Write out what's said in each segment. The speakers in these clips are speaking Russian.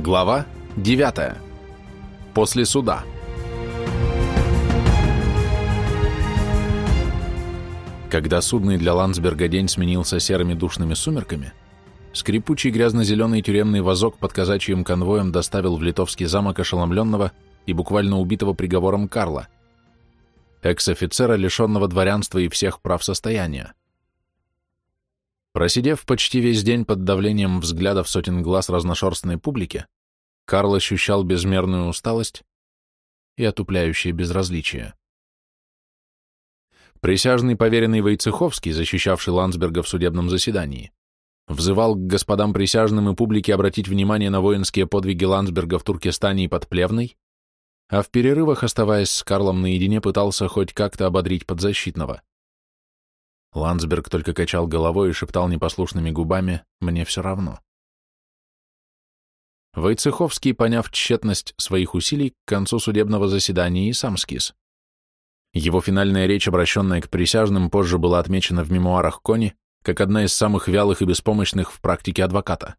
Глава 9. После суда. Когда судный для Ландсберга день сменился серыми душными сумерками, скрипучий грязно-зеленый тюремный вазок под казачьим конвоем доставил в литовский замок ошеломленного и буквально убитого приговором Карла, экс-офицера, лишенного дворянства и всех прав состояния. Просидев почти весь день под давлением взглядов сотен глаз разношерстной публики, Карл ощущал безмерную усталость и отупляющее безразличие. Присяжный поверенный Войцеховский, защищавший Ландсберга в судебном заседании, взывал к господам присяжным и публике обратить внимание на воинские подвиги Ландсберга в Туркестане и под Плевной, а в перерывах, оставаясь с Карлом наедине, пытался хоть как-то ободрить подзащитного. Ландсберг только качал головой и шептал непослушными губами «мне все равно». Войцеховский, поняв тщетность своих усилий, к концу судебного заседания и сам скис. Его финальная речь, обращенная к присяжным, позже была отмечена в мемуарах Кони как одна из самых вялых и беспомощных в практике адвоката.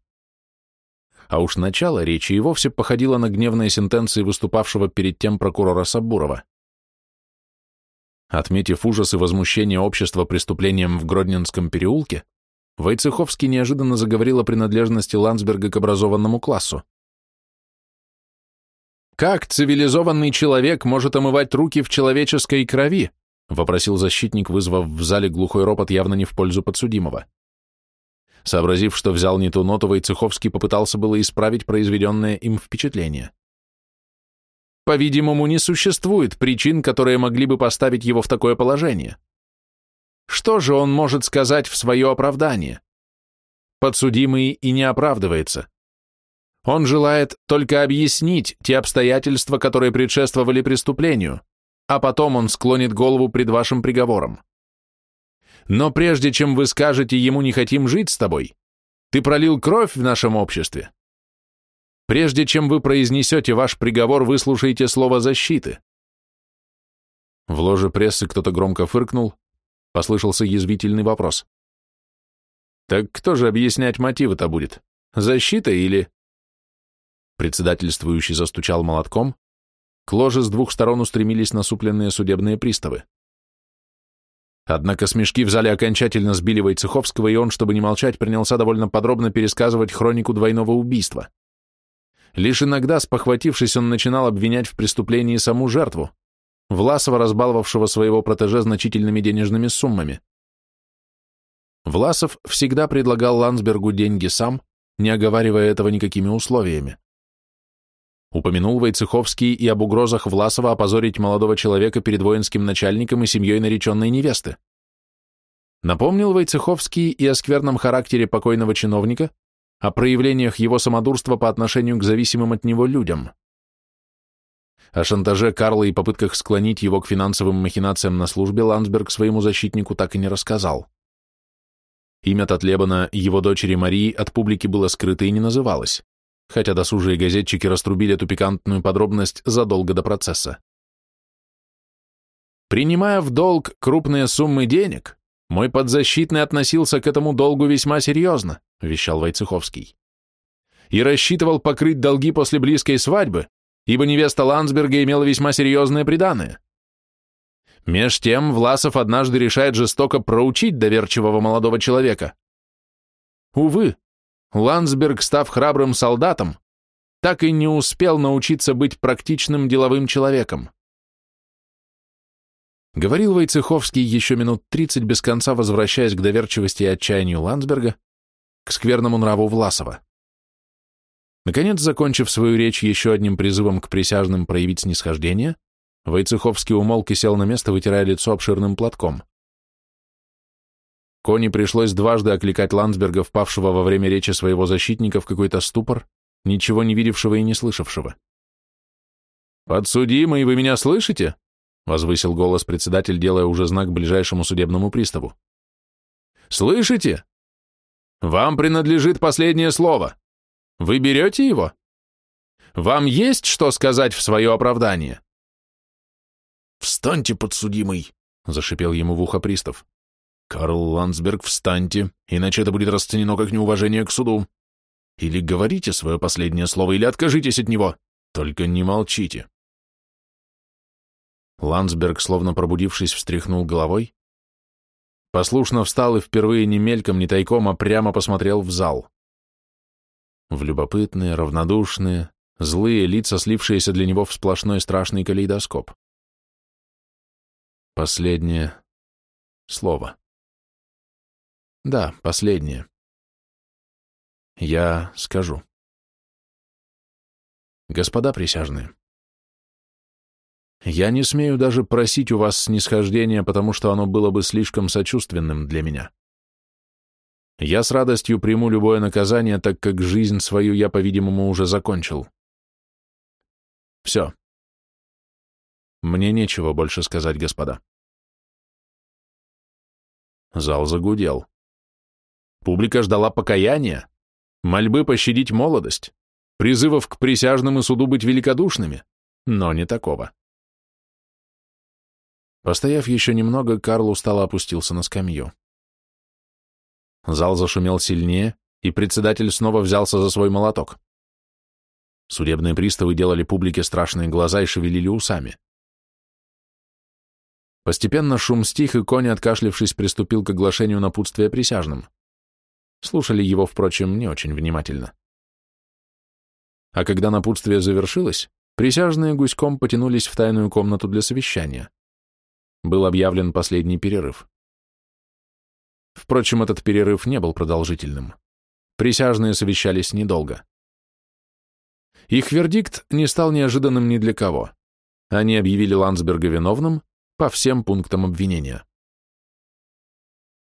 А уж начало речи и вовсе походило на гневные сентенции выступавшего перед тем прокурора Сабурова. Отметив ужас и возмущение общества преступлением в Гродненском переулке, Войцеховский неожиданно заговорил о принадлежности Ландсберга к образованному классу. «Как цивилизованный человек может омывать руки в человеческой крови?» — вопросил защитник, вызвав в зале глухой ропот явно не в пользу подсудимого. Сообразив, что взял не ту ноту, Войцеховский попытался было исправить произведенное им впечатление. По-видимому, не существует причин, которые могли бы поставить его в такое положение. Что же он может сказать в свое оправдание? Подсудимый и не оправдывается. Он желает только объяснить те обстоятельства, которые предшествовали преступлению, а потом он склонит голову пред вашим приговором. Но прежде чем вы скажете ему «не хотим жить с тобой», ты пролил кровь в нашем обществе, Прежде чем вы произнесете ваш приговор, выслушайте слово защиты. В ложе прессы кто-то громко фыркнул, послышался язвительный вопрос. Так кто же объяснять мотивы-то будет? Защита или... Председательствующий застучал молотком, к ложе с двух сторон устремились насупленные судебные приставы. Однако смешки в зале окончательно сбили Войцеховского, и он, чтобы не молчать, принялся довольно подробно пересказывать хронику двойного убийства. Лишь иногда, спохватившись, он начинал обвинять в преступлении саму жертву, Власова, разбаловавшего своего протеже значительными денежными суммами. Власов всегда предлагал Ландсбергу деньги сам, не оговаривая этого никакими условиями. Упомянул Войцеховский и об угрозах Власова опозорить молодого человека перед воинским начальником и семьей нареченной невесты. Напомнил Войцеховский и о скверном характере покойного чиновника, о проявлениях его самодурства по отношению к зависимым от него людям. О шантаже Карла и попытках склонить его к финансовым махинациям на службе Ландсберг своему защитнику так и не рассказал. Имя Татлебана его дочери Марии от публики было скрыто и не называлось, хотя досужие газетчики раструбили эту пикантную подробность задолго до процесса. Принимая в долг крупные суммы денег, мой подзащитный относился к этому долгу весьма серьезно, вещал Войцеховский. И рассчитывал покрыть долги после близкой свадьбы, ибо невеста Ландсберга имела весьма серьезные приданое. Меж тем Власов однажды решает жестоко проучить доверчивого молодого человека. Увы, Ландсберг, став храбрым солдатом, так и не успел научиться быть практичным деловым человеком. Говорил Войцеховский еще минут тридцать без конца, возвращаясь к доверчивости и отчаянию Ландсберга, к скверному нраву Власова. Наконец, закончив свою речь еще одним призывом к присяжным проявить снисхождение, Войцеховский умолк и сел на место, вытирая лицо обширным платком. Кони пришлось дважды окликать Ландсберга, впавшего во время речи своего защитника в какой-то ступор, ничего не видевшего и не слышавшего. «Подсудимый, вы меня слышите?» — возвысил голос председатель, делая уже знак ближайшему судебному приставу. «Слышите? Вам принадлежит последнее слово. Вы берете его? Вам есть что сказать в свое оправдание? «Встаньте, подсудимый!» — зашипел ему в ухо пристав. «Карл Ландсберг, встаньте, иначе это будет расценено как неуважение к суду. Или говорите свое последнее слово, или откажитесь от него. Только не молчите. Ландсберг, словно пробудившись, встряхнул головой, послушно встал и впервые не мельком, не тайком, а прямо посмотрел в зал. В любопытные, равнодушные, злые лица, слившиеся для него в сплошной страшный калейдоскоп. Последнее слово. Да, последнее. Я скажу. Господа присяжные, я не смею даже просить у вас снисхождения, потому что оно было бы слишком сочувственным для меня. Я с радостью приму любое наказание, так как жизнь свою я, по-видимому, уже закончил. Все. Мне нечего больше сказать, господа. Зал загудел. Публика ждала покаяния, мольбы пощадить молодость, призывов к присяжным и суду быть великодушными, но не такого. Постояв еще немного, Карл устало опустился на скамью. Зал зашумел сильнее, и председатель снова взялся за свой молоток. Судебные приставы делали публике страшные глаза и шевелили усами. Постепенно шум стих, и конь, откашлившись, приступил к оглашению напутствия присяжным. Слушали его, впрочем, не очень внимательно. А когда напутствие завершилось, присяжные гуськом потянулись в тайную комнату для совещания. Был объявлен последний перерыв. Впрочем, этот перерыв не был продолжительным. Присяжные совещались недолго. Их вердикт не стал неожиданным ни для кого. Они объявили Ландсберга виновным по всем пунктам обвинения.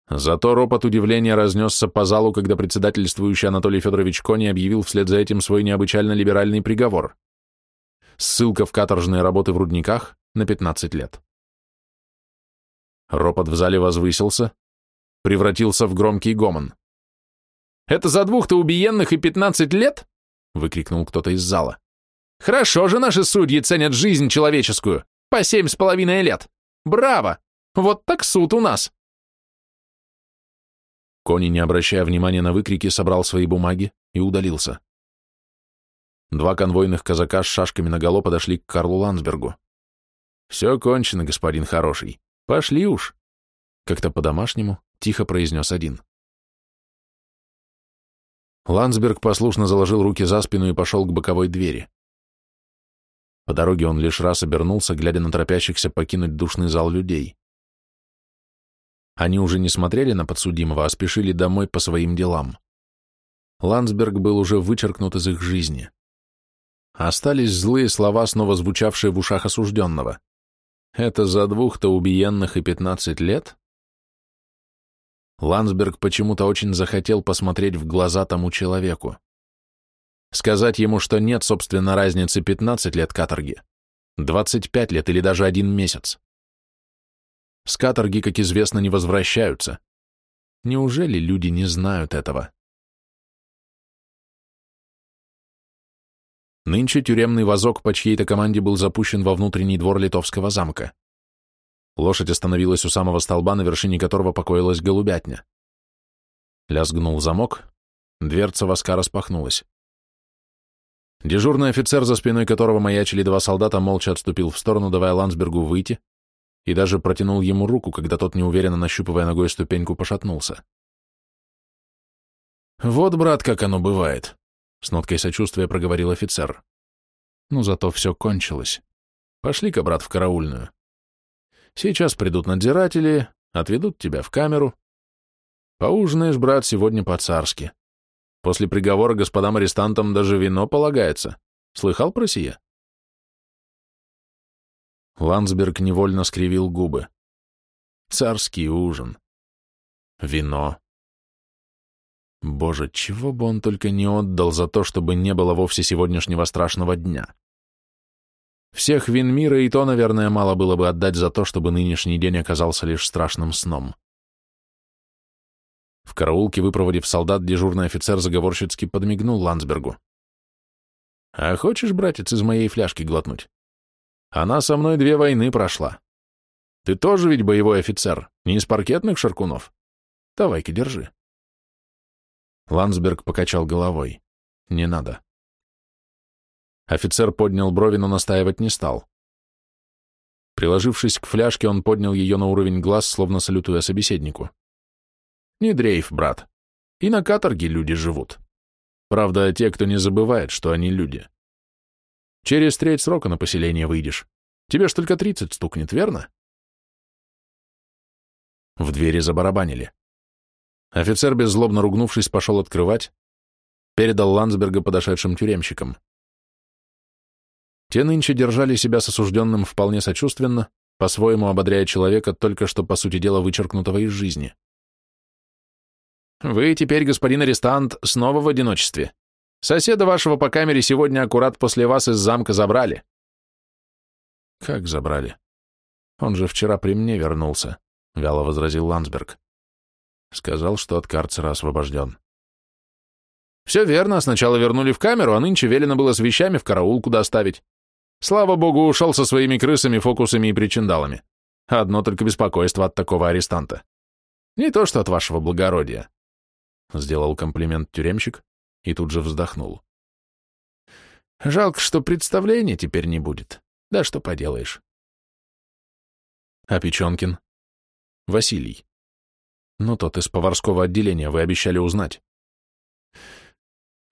Зато ропот удивления разнесся по залу, когда председательствующий Анатолий Федорович Кони объявил вслед за этим свой необычайно либеральный приговор. Ссылка в каторжные работы в рудниках на 15 лет. Ропот в зале возвысился, превратился в громкий гомон. «Это за двух-то убиенных и пятнадцать лет?» — выкрикнул кто-то из зала. «Хорошо же наши судьи ценят жизнь человеческую, по семь с половиной лет. Браво! Вот так суд у нас!» Кони, не обращая внимания на выкрики, собрал свои бумаги и удалился. Два конвойных казака с шашками наголо подошли к Карлу Ландсбергу. «Все кончено, господин хороший. Пошли уж!» Как-то по-домашнему тихо произнес один. Ландсберг послушно заложил руки за спину и пошел к боковой двери. По дороге он лишь раз обернулся, глядя на торопящихся покинуть душный зал людей. Они уже не смотрели на подсудимого, а спешили домой по своим делам. Ландсберг был уже вычеркнут из их жизни. Остались злые слова, снова звучавшие в ушах осужденного. «Это за двух-то убиенных и пятнадцать лет?» Ландсберг почему-то очень захотел посмотреть в глаза тому человеку. Сказать ему, что нет, собственно, разницы 15 лет каторги, 25 лет или даже один месяц. С каторги, как известно, не возвращаются. Неужели люди не знают этого? Нынче тюремный вазок по чьей-то команде был запущен во внутренний двор литовского замка. Лошадь остановилась у самого столба, на вершине которого покоилась голубятня. Лязгнул замок, дверца воска распахнулась. Дежурный офицер, за спиной которого маячили два солдата, молча отступил в сторону, давая Ландсбергу выйти, и даже протянул ему руку, когда тот, неуверенно нащупывая ногой ступеньку, пошатнулся. «Вот, брат, как оно бывает», — с ноткой сочувствия проговорил офицер. «Ну, зато все кончилось. Пошли-ка, брат, в караульную». Сейчас придут надзиратели, отведут тебя в камеру. Поужинаешь, брат, сегодня по-царски. После приговора господам арестантам даже вино полагается. Слыхал про сие? Ландсберг невольно скривил губы. Царский ужин. Вино. Боже, чего бы он только не отдал за то, чтобы не было вовсе сегодняшнего страшного дня. Всех вин мира и то, наверное, мало было бы отдать за то, чтобы нынешний день оказался лишь страшным сном. В караулке, выпроводив солдат, дежурный офицер заговорщицки подмигнул Ландсбергу. «А хочешь, братец, из моей фляжки глотнуть? Она со мной две войны прошла. Ты тоже ведь боевой офицер, не из паркетных шаркунов? Давай-ка, держи». Ландсберг покачал головой. Не надо. Офицер поднял брови, но настаивать не стал. Приложившись к фляжке, он поднял ее на уровень глаз, словно салютуя собеседнику. «Не дрейф, брат. И на каторге люди живут. Правда, те, кто не забывает, что они люди. Через треть срока на поселение выйдешь. Тебе ж только тридцать стукнет, верно?» В двери забарабанили. Офицер, беззлобно ругнувшись, пошел открывать, передал Ландсберга подошедшим тюремщикам. Те нынче держали себя с осужденным вполне сочувственно, по-своему ободряя человека, только что, по сути дела, вычеркнутого из жизни. «Вы теперь, господин арестант, снова в одиночестве. Соседа вашего по камере сегодня аккурат после вас из замка забрали». «Как забрали? Он же вчера при мне вернулся», — вяло возразил Ландсберг. Сказал, что от карцера освобожден. «Все верно, сначала вернули в камеру, а нынче велено было с вещами в караулку доставить. Слава богу, ушел со своими крысами, фокусами и причиндалами. Одно только беспокойство от такого арестанта. Не то что от вашего благородия. Сделал комплимент тюремщик и тут же вздохнул. Жалко, что представления теперь не будет. Да что поделаешь. А Печенкин? Василий. Ну, тот из поварского отделения, вы обещали узнать.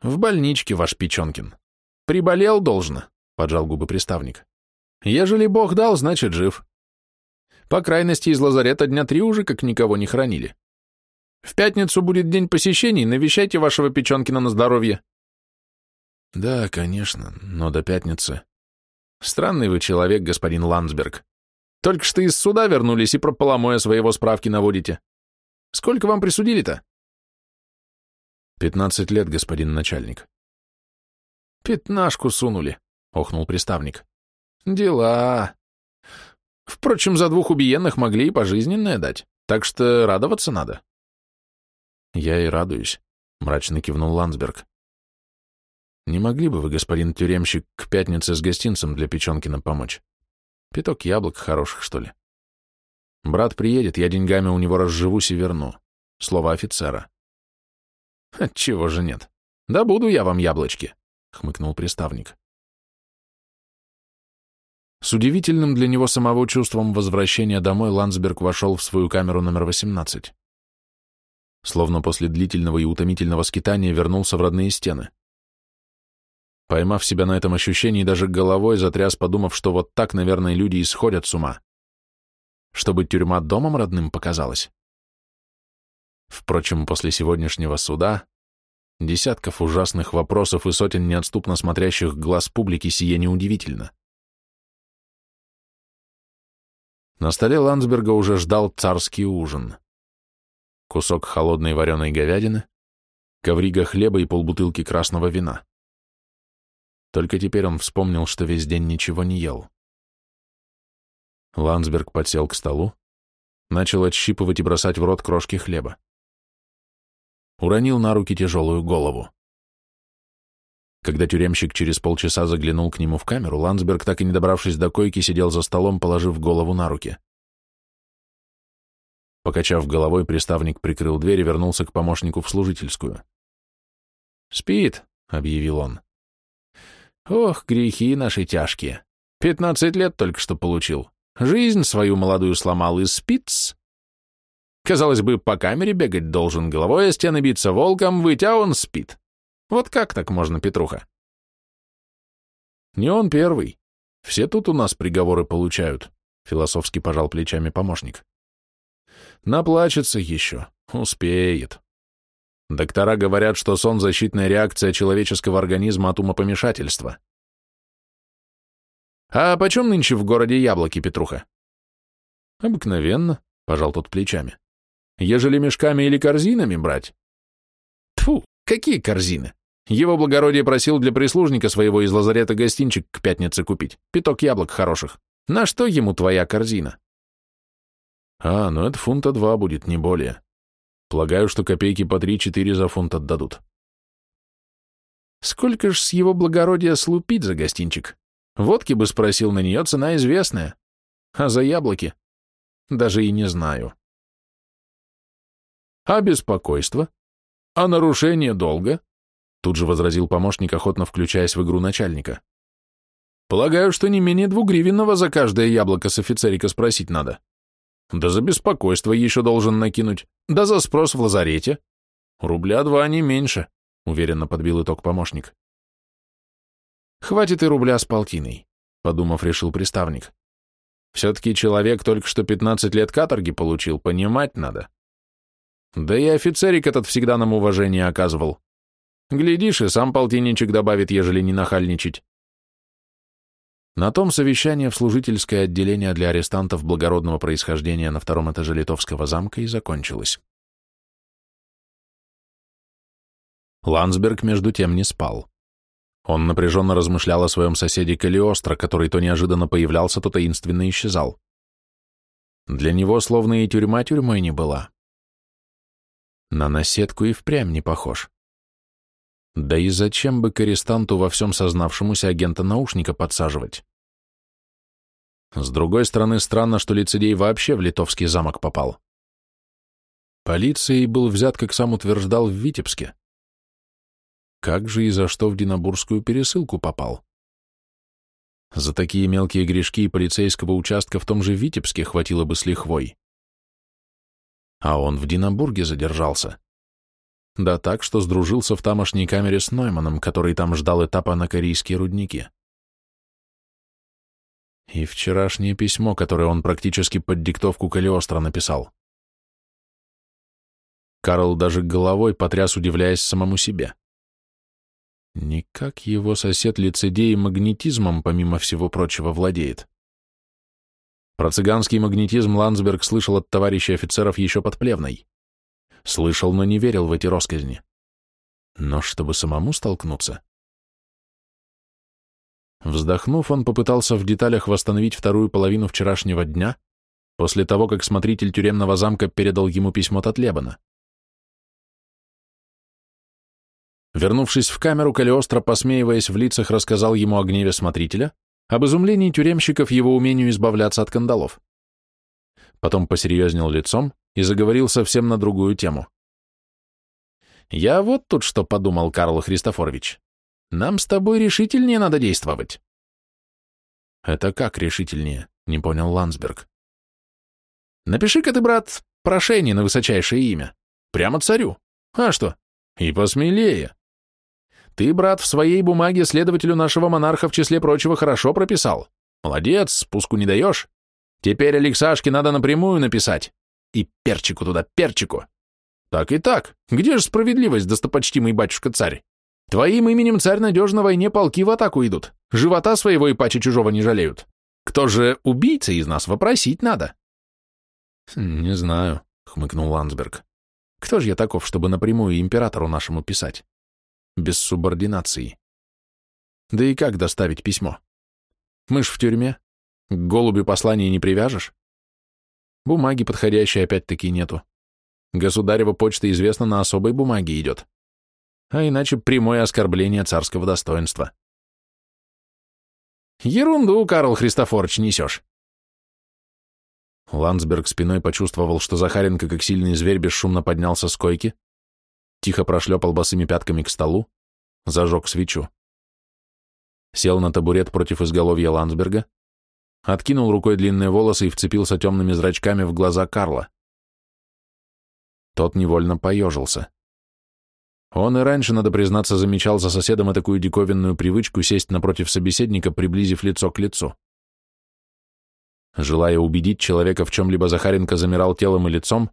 В больничке ваш Печенкин. Приболел должно, поджал губы приставник. Ежели Бог дал, значит жив. По крайности, из лазарета дня три уже как никого не хранили. В пятницу будет день посещений, навещайте вашего Печенкина на здоровье. Да, конечно, но до пятницы. Странный вы человек, господин Ландсберг. Только что из суда вернулись и про поломоя своего справки наводите. Сколько вам присудили-то? Пятнадцать лет, господин начальник. Пятнашку сунули, охнул приставник. Дела. Впрочем, за двух убиенных могли и пожизненное дать, так что радоваться надо. Я и радуюсь, мрачно кивнул Ландсберг. Не могли бы вы, господин тюремщик, к пятнице с гостинцем для Печенкина помочь? Пяток яблок хороших, что ли? Брат приедет, я деньгами у него разживусь и верну. Слово офицера. Отчего же нет? Да буду я вам яблочки, хмыкнул приставник. С удивительным для него самого чувством возвращения домой Ландсберг вошел в свою камеру номер 18. Словно после длительного и утомительного скитания вернулся в родные стены. Поймав себя на этом ощущении, даже головой затряс, подумав, что вот так, наверное, люди исходят с ума чтобы тюрьма домом родным показалась. Впрочем, после сегодняшнего суда, десятков ужасных вопросов и сотен неотступно смотрящих глаз публики сие неудивительно. На столе Ландсберга уже ждал царский ужин. Кусок холодной вареной говядины, коврига хлеба и полбутылки красного вина. Только теперь он вспомнил, что весь день ничего не ел. Ландсберг подсел к столу, начал отщипывать и бросать в рот крошки хлеба. Уронил на руки тяжелую голову. Когда тюремщик через полчаса заглянул к нему в камеру, Ландсберг, так и не добравшись до койки, сидел за столом, положив голову на руки. Покачав головой, приставник прикрыл дверь и вернулся к помощнику в служительскую. «Спит», — объявил он. «Ох, грехи наши тяжкие. Пятнадцать лет только что получил. Жизнь свою молодую сломал из спиц. Казалось бы, по камере бегать должен, головой о стены биться волком, выть, а он спит. Вот как так можно, Петруха? Не он первый. Все тут у нас приговоры получают, философски пожал плечами помощник. Наплачется еще, успеет. Доктора говорят, что сон – защитная реакция человеческого организма от умопомешательства. «А почем нынче в городе яблоки, Петруха?» «Обыкновенно», — пожал тот плечами. «Ежели мешками или корзинами брать?» Тфу, какие корзины? Его благородие просил для прислужника своего из лазарета гостинчик к пятнице купить, пяток яблок хороших. На что ему твоя корзина?» «А, ну это фунта два будет, не более. Полагаю, что копейки по три-четыре за фунт отдадут». «Сколько ж с его благородия слупить за гостинчик?» Водки бы спросил на нее, цена известная. А за яблоки? Даже и не знаю. А беспокойство? А нарушение долга? Тут же возразил помощник, охотно включаясь в игру начальника. Полагаю, что не менее двугривенного за каждое яблоко с офицерика спросить надо. Да за беспокойство еще должен накинуть, да за спрос в лазарете. Рубля два не меньше, уверенно подбил итог помощник. Хватит и рубля с полтиной, подумав, решил приставник. Все-таки человек только что 15 лет каторги получил, понимать надо. Да и офицерик этот всегда нам уважение оказывал. Глядишь, и сам полтинничек добавит, ежели не нахальничать. На том совещание в служительское отделение для арестантов благородного происхождения на втором этаже Литовского замка и закончилось. Ландсберг, между тем, не спал. Он напряженно размышлял о своем соседе Калиостро, который то неожиданно появлялся, то таинственно исчезал. Для него словно и тюрьма тюрьмой не была. На наседку и впрямь не похож. Да и зачем бы к во всем сознавшемуся агента наушника подсаживать? С другой стороны, странно, что лицедей вообще в литовский замок попал. Полицией был взят, как сам утверждал, в Витебске. Как же и за что в Динабурскую пересылку попал? За такие мелкие грешки и полицейского участка в том же Витебске хватило бы с лихвой. А он в Динабурге задержался. Да так, что сдружился в тамошней камере с Нойманом, который там ждал этапа на корейские рудники. И вчерашнее письмо, которое он практически под диктовку Калиостро написал. Карл даже головой потряс, удивляясь самому себе. Никак его сосед-лицедей магнетизмом, помимо всего прочего, владеет. Про цыганский магнетизм Ландсберг слышал от товарищей офицеров еще под Плевной. Слышал, но не верил в эти росказни. Но чтобы самому столкнуться... Вздохнув, он попытался в деталях восстановить вторую половину вчерашнего дня, после того, как смотритель тюремного замка передал ему письмо Татлебана. Вернувшись в камеру, Калиостро, посмеиваясь в лицах, рассказал ему о гневе смотрителя, об изумлении тюремщиков его умению избавляться от кандалов. Потом посерьезнел лицом и заговорил совсем на другую тему. «Я вот тут что подумал, Карл Христофорович. Нам с тобой решительнее надо действовать». «Это как решительнее?» — не понял Ландсберг. «Напиши-ка ты, брат, прошение на высочайшее имя. Прямо царю. А что? И посмелее. Ты, брат, в своей бумаге следователю нашего монарха в числе прочего хорошо прописал. Молодец, спуску не даешь. Теперь Алексашке надо напрямую написать. И перчику туда, перчику. Так и так. Где же справедливость, достопочтимый батюшка-царь? Твоим именем царь надежно на войне полки в атаку идут. Живота своего и паче чужого не жалеют. Кто же убийца из нас, вопросить надо. Не знаю, хмыкнул Ландсберг. Кто же я таков, чтобы напрямую императору нашему писать? Без субординации. Да и как доставить письмо? Мы ж в тюрьме. К голубю послание не привяжешь? Бумаги подходящей опять-таки нету. Государева почта, известно, на особой бумаге идет. А иначе прямое оскорбление царского достоинства. Ерунду, Карл Христофорович, несешь. Ландсберг спиной почувствовал, что Захаренко, как сильный зверь, бесшумно поднялся с койки, тихо прошлепал босыми пятками к столу, зажег свечу. Сел на табурет против изголовья Ландсберга, откинул рукой длинные волосы и вцепился темными зрачками в глаза Карла. Тот невольно поежился. Он и раньше, надо признаться, замечал за соседом такую диковинную привычку сесть напротив собеседника, приблизив лицо к лицу. Желая убедить человека в чем-либо, Захаренко замирал телом и лицом,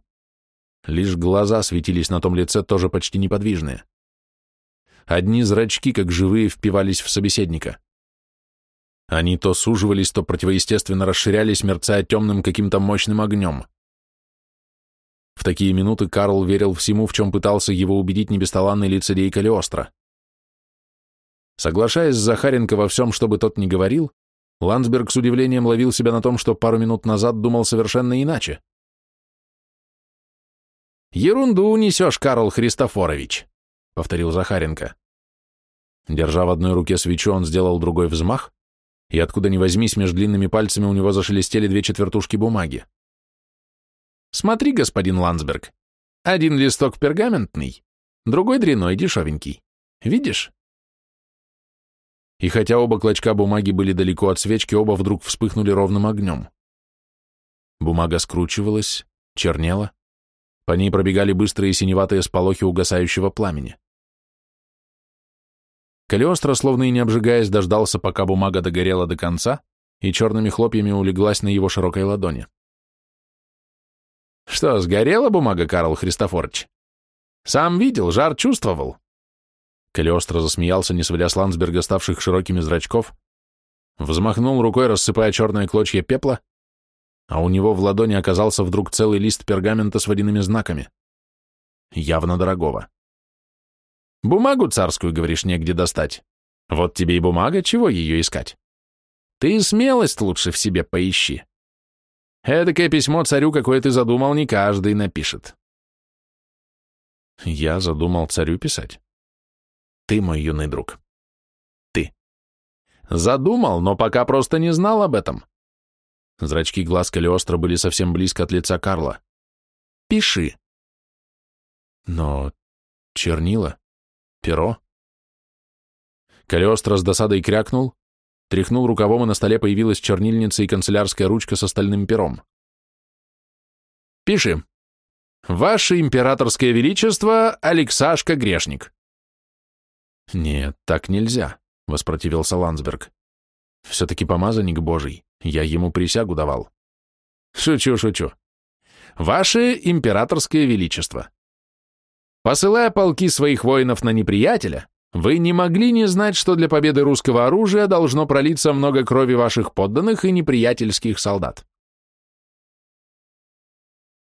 лишь глаза светились на том лице, тоже почти неподвижные. Одни зрачки, как живые, впивались в собеседника. Они то суживались, то противоестественно расширялись, мерцая темным каким-то мощным огнем. В такие минуты Карл верил всему, в чем пытался его убедить небесталанный лицедей Калиостро. Соглашаясь с Захаренко во всем, что бы тот ни говорил, Ландсберг с удивлением ловил себя на том, что пару минут назад думал совершенно иначе. «Ерунду несешь, Карл Христофорович», — повторил Захаренко. Держа в одной руке свечу, он сделал другой взмах, и откуда ни возьмись, между длинными пальцами у него зашелестели две четвертушки бумаги. «Смотри, господин Ландсберг, один листок пергаментный, другой дряной, дешевенький. Видишь? И хотя оба клочка бумаги были далеко от свечки, оба вдруг вспыхнули ровным огнем. Бумага скручивалась, чернела, по ней пробегали быстрые синеватые сполохи угасающего пламени. Калиостро, словно и не обжигаясь, дождался, пока бумага догорела до конца, и черными хлопьями улеглась на его широкой ладони. «Что, сгорела бумага, Карл Христофорович? Сам видел, жар чувствовал?» Калиостро засмеялся, не сводя с Ландсберга ставших широкими зрачков, взмахнул рукой, рассыпая черные клочья пепла, а у него в ладони оказался вдруг целый лист пергамента с водяными знаками. Явно дорогого. «Бумагу царскую, говоришь, негде достать. Вот тебе и бумага, чего ее искать? Ты смелость лучше в себе поищи. Эдакое письмо царю, какое ты задумал, не каждый напишет». «Я задумал царю писать?» «Ты мой юный друг. Ты. Задумал, но пока просто не знал об этом. Зрачки глаз Калиостро были совсем близко от лица Карла. «Пиши». «Но чернила? Перо?» Калиостро с досадой крякнул, тряхнул рукавом, и на столе появилась чернильница и канцелярская ручка с стальным пером. «Пиши. Ваше императорское величество Алексашка Грешник». «Нет, так нельзя», — воспротивился Ландсберг. «Все-таки помазанник божий. Я ему присягу давал. Шучу, шучу. Ваше императорское величество. Посылая полки своих воинов на неприятеля, вы не могли не знать, что для победы русского оружия должно пролиться много крови ваших подданных и неприятельских солдат.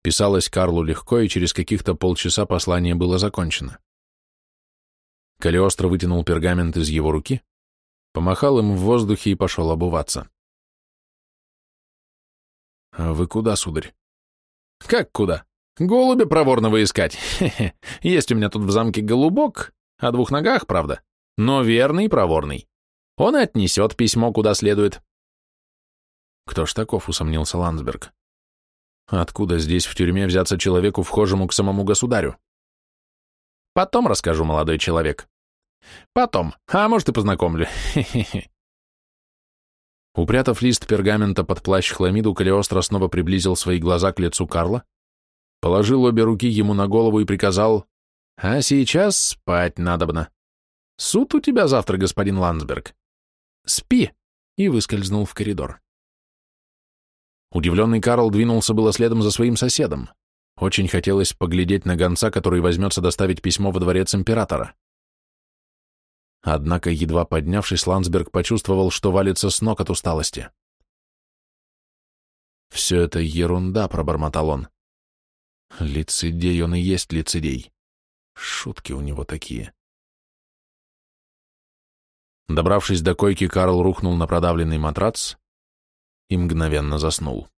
Писалось Карлу легко, и через каких-то полчаса послание было закончено. Калиостро вытянул пергамент из его руки, помахал им в воздухе и пошел обуваться. «А вы куда, сударь?» «Как куда? Голубя проворного искать. Хе-хе. Есть у меня тут в замке голубок, о двух ногах, правда, но верный проворный. Он отнесет письмо куда следует». «Кто ж таков?» — усомнился Ландсберг. «Откуда здесь в тюрьме взяться человеку, вхожему к самому государю?» «Потом расскажу, молодой человек. Потом. А может, и познакомлю. Хе-хе-хе». Упрятав лист пергамента под плащ хламиду, Калиостро снова приблизил свои глаза к лицу Карла, положил обе руки ему на голову и приказал «А сейчас спать надобно. Суд у тебя завтра, господин Ландсберг. Спи!» и выскользнул в коридор. Удивленный Карл двинулся было следом за своим соседом. Очень хотелось поглядеть на гонца, который возьмется доставить письмо во дворец императора. Однако, едва поднявшись, Ландсберг почувствовал, что валится с ног от усталости. «Все это ерунда», — пробормотал он. «Лицедей он и есть лицедей. Шутки у него такие». Добравшись до койки, Карл рухнул на продавленный матрац и мгновенно заснул.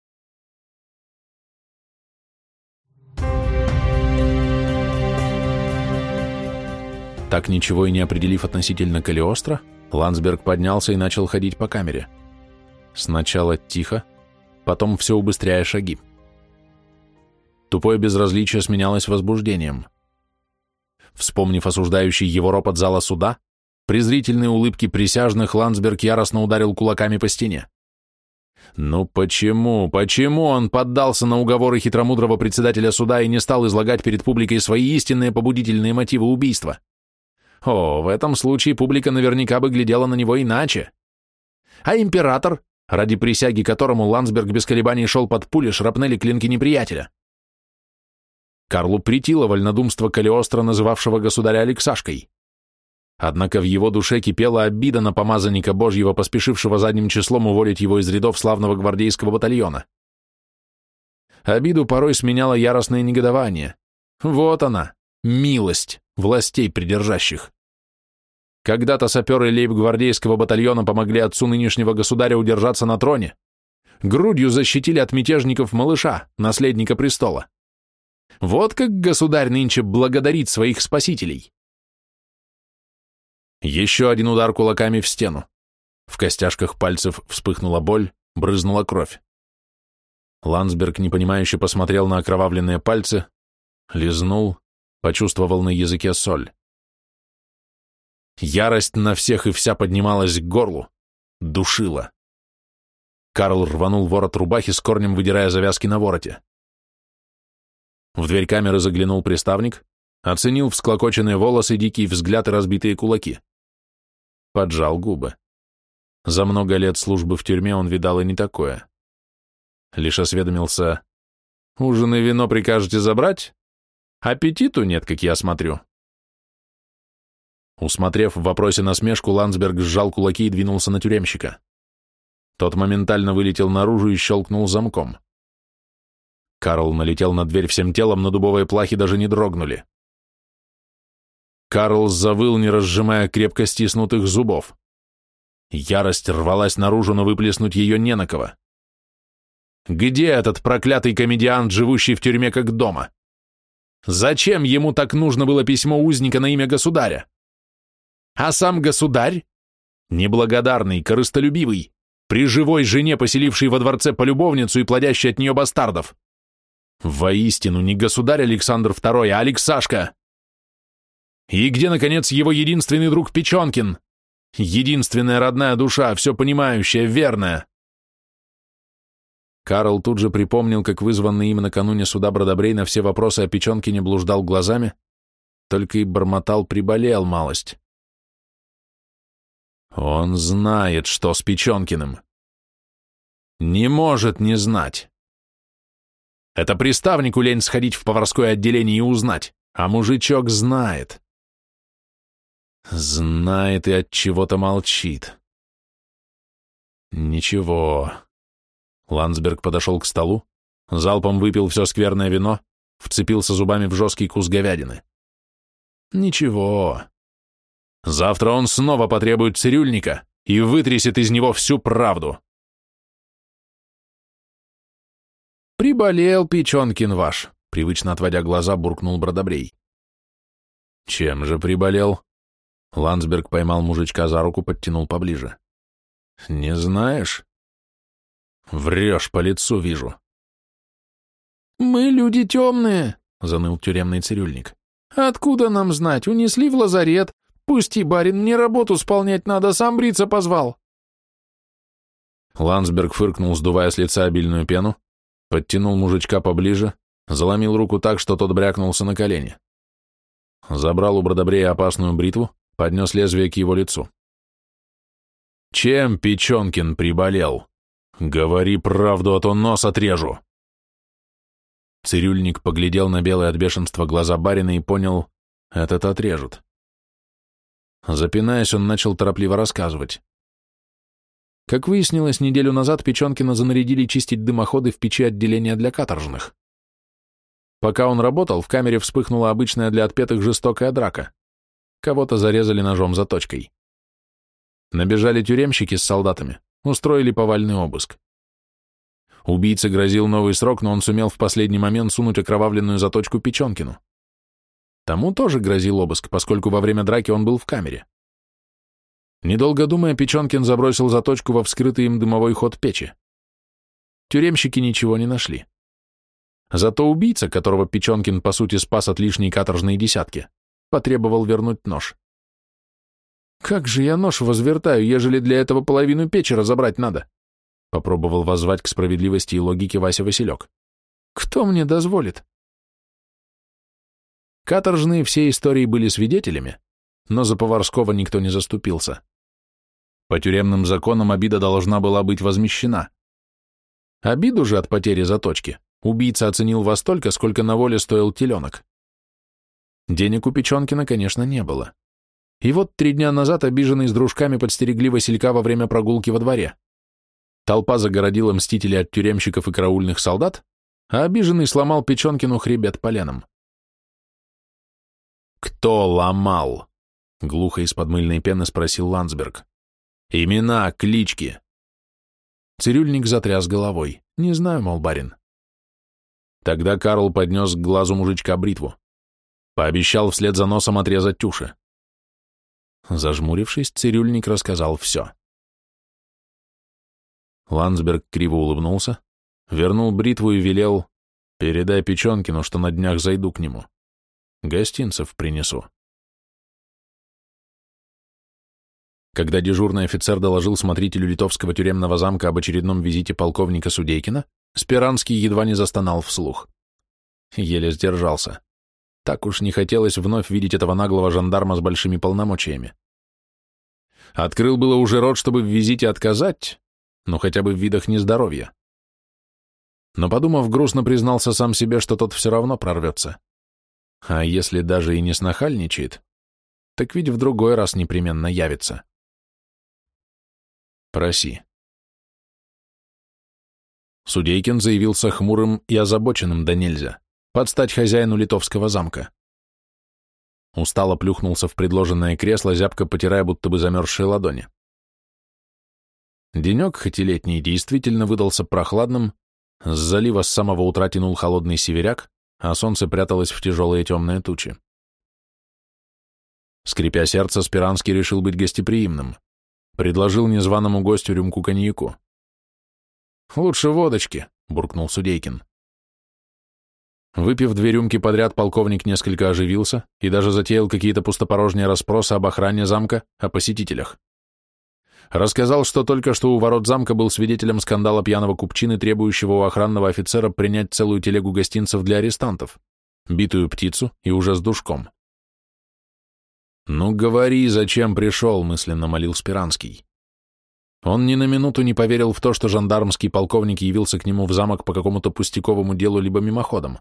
Так ничего и не определив относительно Калиостро, Ландсберг поднялся и начал ходить по камере. Сначала тихо, потом все убыстряя шаги. Тупое безразличие сменялось возбуждением. Вспомнив осуждающий его ропот зала суда, презрительные улыбки присяжных, Ландсберг яростно ударил кулаками по стене. Ну почему, почему он поддался на уговоры хитромудрого председателя суда и не стал излагать перед публикой свои истинные побудительные мотивы убийства? О, в этом случае публика наверняка бы глядела на него иначе. А император, ради присяги которому Ландсберг без колебаний шел под пули, шрапнели клинки неприятеля. Карлу притило вольнодумство Калиостро, называвшего государя Алексашкой. Однако в его душе кипела обида на помазанника Божьего, поспешившего задним числом уволить его из рядов славного гвардейского батальона. Обиду порой сменяло яростное негодование. Вот она, милость властей придержащих. Когда-то саперы лейб-гвардейского батальона помогли отцу нынешнего государя удержаться на троне, грудью защитили от мятежников малыша, наследника престола. Вот как государь нынче благодарит своих спасителей. Еще один удар кулаками в стену. В костяшках пальцев вспыхнула боль, брызнула кровь. Ландсберг непонимающе посмотрел на окровавленные пальцы, лизнул, почувствовал на языке соль. Ярость на всех и вся поднималась к горлу, душила. Карл рванул ворот рубахи с корнем, выдирая завязки на вороте. В дверь камеры заглянул приставник, оценил всклокоченные волосы, дикий взгляд и разбитые кулаки. Поджал губы. За много лет службы в тюрьме он видал и не такое. Лишь осведомился, «Ужин и вино прикажете забрать? Аппетиту нет, как я смотрю». Усмотрев в вопросе насмешку, Ландсберг сжал кулаки и двинулся на тюремщика. Тот моментально вылетел наружу и щелкнул замком. Карл налетел на дверь всем телом, но дубовые плахи даже не дрогнули. Карл завыл, не разжимая крепко стиснутых зубов. Ярость рвалась наружу, но выплеснуть ее не на кого. Где этот проклятый комедиант, живущий в тюрьме как дома? Зачем ему так нужно было письмо узника на имя государя? А сам государь? Неблагодарный, корыстолюбивый, при живой жене, поселивший во дворце полюбовницу и плодящий от нее бастардов. Воистину, не государь Александр II, а Алексашка. И где, наконец, его единственный друг Печенкин? Единственная родная душа, все понимающая, верная. Карл тут же припомнил, как вызванный им накануне суда Бродобрей на все вопросы о Печенкине блуждал глазами, только и бормотал, приболел малость. Он знает, что с Печенкиным. Не может не знать. Это приставнику лень сходить в поварское отделение и узнать, а мужичок знает. Знает и от чего-то молчит. Ничего. Ландсберг подошел к столу, залпом выпил все скверное вино, вцепился зубами в жесткий кус говядины. Ничего. Завтра он снова потребует цирюльника и вытрясет из него всю правду. «Приболел Печенкин ваш», — привычно отводя глаза, буркнул Бродобрей. «Чем же приболел?» Ландсберг поймал мужичка за руку, подтянул поближе. «Не знаешь?» «Врешь, по лицу вижу». «Мы люди темные», — заныл тюремный цирюльник. «Откуда нам знать? Унесли в лазарет, Пусти, барин, мне работу исполнять надо, сам бриться позвал. Ландсберг фыркнул, сдувая с лица обильную пену, подтянул мужичка поближе, заломил руку так, что тот брякнулся на колени. Забрал у Бродобрея опасную бритву, поднес лезвие к его лицу. «Чем Печенкин приболел? Говори правду, а то нос отрежу!» Цирюльник поглядел на белые от бешенства глаза барина и понял, этот отрежут. Запинаясь, он начал торопливо рассказывать. Как выяснилось, неделю назад Печенкина занарядили чистить дымоходы в печи отделения для каторжных. Пока он работал, в камере вспыхнула обычная для отпетых жестокая драка. Кого-то зарезали ножом заточкой. Набежали тюремщики с солдатами, устроили повальный обыск. Убийце грозил новый срок, но он сумел в последний момент сунуть окровавленную заточку Печенкину. Тому тоже грозил обыск, поскольку во время драки он был в камере. Недолго думая, Печенкин забросил заточку во вскрытый им дымовой ход печи. Тюремщики ничего не нашли. Зато убийца, которого Печенкин по сути спас от лишней каторжной десятки, потребовал вернуть нож. «Как же я нож возвертаю, ежели для этого половину печи разобрать надо?» попробовал воззвать к справедливости и логике Вася Василек. «Кто мне дозволит?» Каторжные все истории были свидетелями, но за Поварского никто не заступился. По тюремным законам обида должна была быть возмещена. Обиду же от потери заточки убийца оценил во столько, сколько на воле стоил теленок. Денег у Печенкина, конечно, не было. И вот три дня назад обиженные с дружками подстерегли Василька во время прогулки во дворе. Толпа загородила мстителей от тюремщиков и караульных солдат, а обиженный сломал Печенкину хребет поленом. «Кто ломал?» — глухо из-под мыльной пены спросил Ландсберг. «Имена, клички». Цирюльник затряс головой. «Не знаю, мол, барин». Тогда Карл поднес к глазу мужичка бритву. Пообещал вслед за носом отрезать туши. Зажмурившись, цирюльник рассказал все. Ландсберг криво улыбнулся, вернул бритву и велел «Передай Печенкину, что на днях зайду к нему». Гостинцев принесу. Когда дежурный офицер доложил смотрителю литовского тюремного замка об очередном визите полковника Судейкина, Спиранский едва не застонал вслух. Еле сдержался. Так уж не хотелось вновь видеть этого наглого жандарма с большими полномочиями. Открыл было уже рот, чтобы в визите отказать, но хотя бы в видах нездоровья. Но, подумав, грустно признался сам себе, что тот все равно прорвется. А если даже и не снахальничает, так ведь в другой раз непременно явится. Проси. Судейкин заявился хмурым и озабоченным да нельзя, под стать хозяину литовского замка. Устало плюхнулся в предложенное кресло, зябко потирая будто бы замерзшие ладони. Денек, хоть и летний, действительно выдался прохладным, с залива с самого утра тянул холодный северяк, а солнце пряталось в тяжелые темные тучи. Скрипя сердце, Спиранский решил быть гостеприимным. Предложил незваному гостю рюмку коньяку. «Лучше водочки», — буркнул Судейкин. Выпив две рюмки подряд, полковник несколько оживился и даже затеял какие-то пустопорожние расспросы об охране замка, о посетителях. Рассказал, что только что у ворот замка был свидетелем скандала пьяного купчины, требующего у охранного офицера принять целую телегу гостинцев для арестантов, битую птицу и уже с душком. «Ну, говори, зачем пришел», — мысленно молил Спиранский. Он ни на минуту не поверил в то, что жандармский полковник явился к нему в замок по какому-то пустяковому делу либо мимоходом.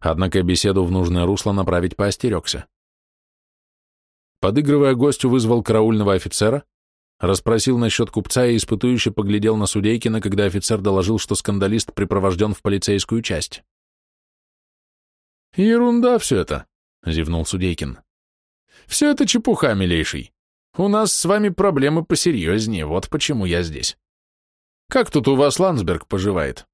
Однако беседу в нужное русло направить поостерегся. Подыгрывая гостю, вызвал караульного офицера, расспросил насчет купца и испытующе поглядел на Судейкина, когда офицер доложил, что скандалист припровожден в полицейскую часть. «Ерунда все это», — зевнул Судейкин. Все это чепуха, милейший. У нас с вами проблемы посерьезнее, вот почему я здесь. Как тут у вас Ландсберг поживает?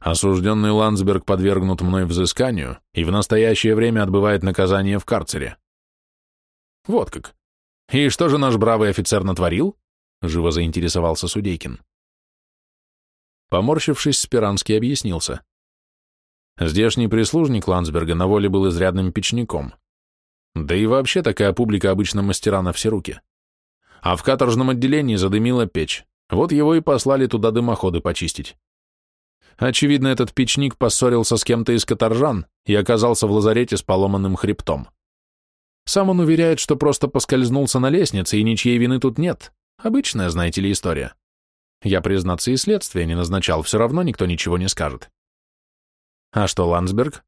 Осужденный Ландсберг подвергнут мной взысканию и в настоящее время отбывает наказание в карцере. Вот как. И что же наш бравый офицер натворил? Живо заинтересовался Судейкин. Поморщившись, Спиранский объяснился. Здешний прислужник Ландсберга на воле был изрядным печником. Да и вообще такая публика обычно мастера на все руки. А в каторжном отделении задымила печь. Вот его и послали туда дымоходы почистить. Очевидно, этот печник поссорился с кем-то из каторжан и оказался в лазарете с поломанным хребтом. Сам он уверяет, что просто поскользнулся на лестнице, и ничьей вины тут нет. Обычная, знаете ли, история. Я, признаться, и следствие не назначал, все равно никто ничего не скажет. А что, Ландсберг?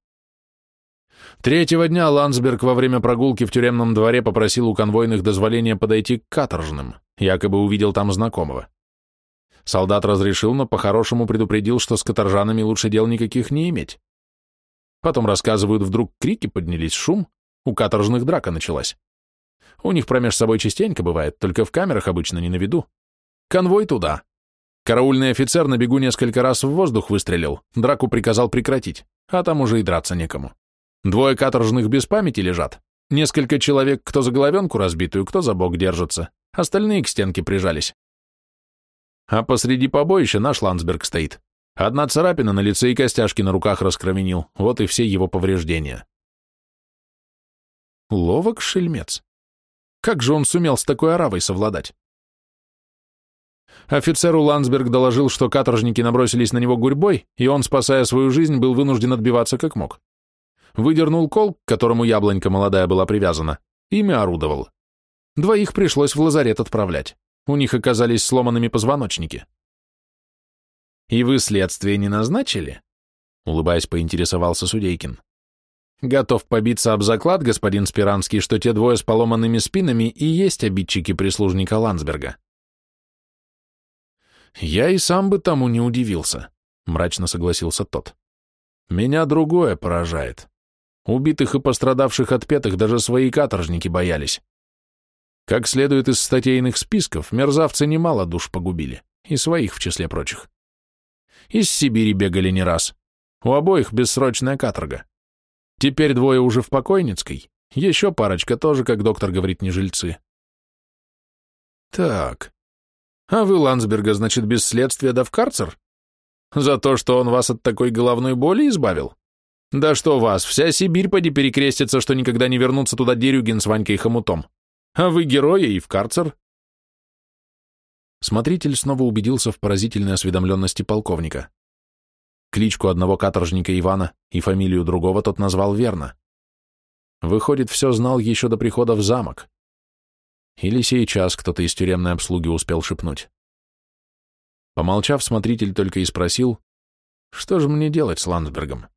Третьего дня Ландсберг во время прогулки в тюремном дворе попросил у конвойных дозволения подойти к каторжным, якобы увидел там знакомого. Солдат разрешил, но по-хорошему предупредил, что с каторжанами лучше дел никаких не иметь. Потом, рассказывают, вдруг крики поднялись, шум, у каторжных драка началась. У них промеж собой частенько бывает, только в камерах обычно не на виду. Конвой туда. Караульный офицер на бегу несколько раз в воздух выстрелил, драку приказал прекратить, а там уже и драться некому. Двое каторжных без памяти лежат. Несколько человек, кто за головенку разбитую, кто за бок держится. Остальные к стенке прижались. А посреди побоища наш Ландсберг стоит. Одна царапина на лице и костяшки на руках раскровенил. Вот и все его повреждения. Ловок шельмец. Как же он сумел с такой оравой совладать? Офицеру Ландсберг доложил, что каторжники набросились на него гурьбой, и он, спасая свою жизнь, был вынужден отбиваться как мог выдернул кол, к которому яблонька молодая была привязана, ими орудовал. Двоих пришлось в лазарет отправлять. У них оказались сломанными позвоночники. «И вы следствие не назначили?» Улыбаясь, поинтересовался Судейкин. «Готов побиться об заклад, господин Спиранский, что те двое с поломанными спинами и есть обидчики прислужника Ландсберга». «Я и сам бы тому не удивился», — мрачно согласился тот. «Меня другое поражает. Убитых и пострадавших от петых даже свои каторжники боялись. Как следует из статейных списков, мерзавцы немало душ погубили, и своих в числе прочих. Из Сибири бегали не раз. У обоих бессрочная каторга. Теперь двое уже в покойницкой, еще парочка тоже, как доктор говорит, не жильцы. Так, а вы Ландсберга, значит, без следствия да в карцер? За то, что он вас от такой головной боли избавил? Да что вас, вся Сибирь поди перекрестится, что никогда не вернутся туда Дерюгин с Ванькой Хомутом. А вы героя и в карцер. Смотритель снова убедился в поразительной осведомленности полковника. Кличку одного каторжника Ивана и фамилию другого тот назвал верно. Выходит, все знал еще до прихода в замок. Или сейчас кто-то из тюремной обслуги успел шепнуть. Помолчав, смотритель только и спросил, что же мне делать с Ландсбергом?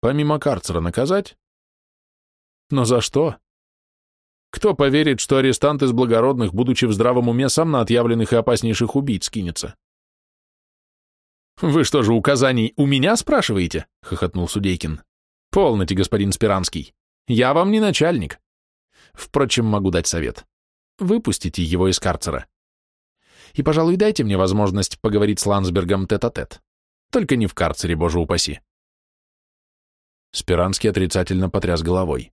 Помимо карцера наказать? Но за что? Кто поверит, что арестант из благородных, будучи в здравом уме, сам на отъявленных и опаснейших убийц кинется? «Вы что же, указаний у меня спрашиваете?» — хохотнул Судейкин. «Полноте, господин Спиранский. Я вам не начальник. Впрочем, могу дать совет. Выпустите его из карцера. И, пожалуй, дайте мне возможность поговорить с Ландсбергом тет-а-тет. -тет. Только не в карцере, боже упаси». Спиранский отрицательно потряс головой.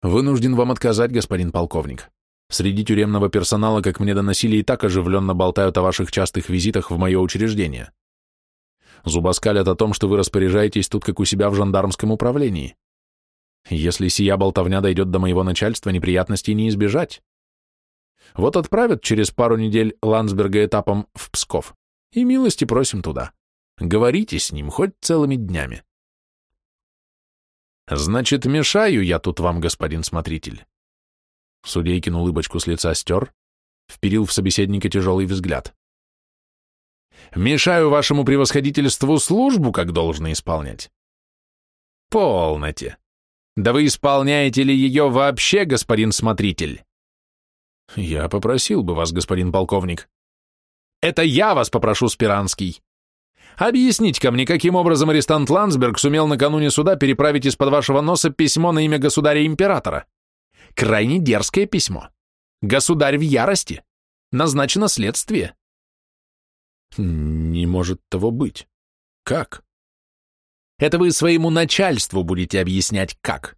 Вынужден вам отказать, господин полковник. Среди тюремного персонала, как мне доносили, и так оживленно болтают о ваших частых визитах в мое учреждение. Зубоскалят о том, что вы распоряжаетесь тут, как у себя в жандармском управлении. Если сия болтовня дойдет до моего начальства, неприятностей не избежать. Вот отправят через пару недель Ландсберга этапом в Псков, и милости просим туда. Говорите с ним хоть целыми днями. Значит, мешаю я тут вам, господин смотритель. Судейкин улыбочку с лица стер, вперил в собеседника тяжелый взгляд. Мешаю вашему превосходительству службу, как должно исполнять. Полноте. Да вы исполняете ли ее вообще, господин смотритель? Я попросил бы вас, господин полковник. Это я вас попрошу, Спиранский. Объясните ко мне, каким образом арестант Ландсберг сумел накануне суда переправить из-под вашего носа письмо на имя государя-императора? Крайне дерзкое письмо. Государь в ярости. Назначено следствие. Не может того быть. Как? Это вы своему начальству будете объяснять, как.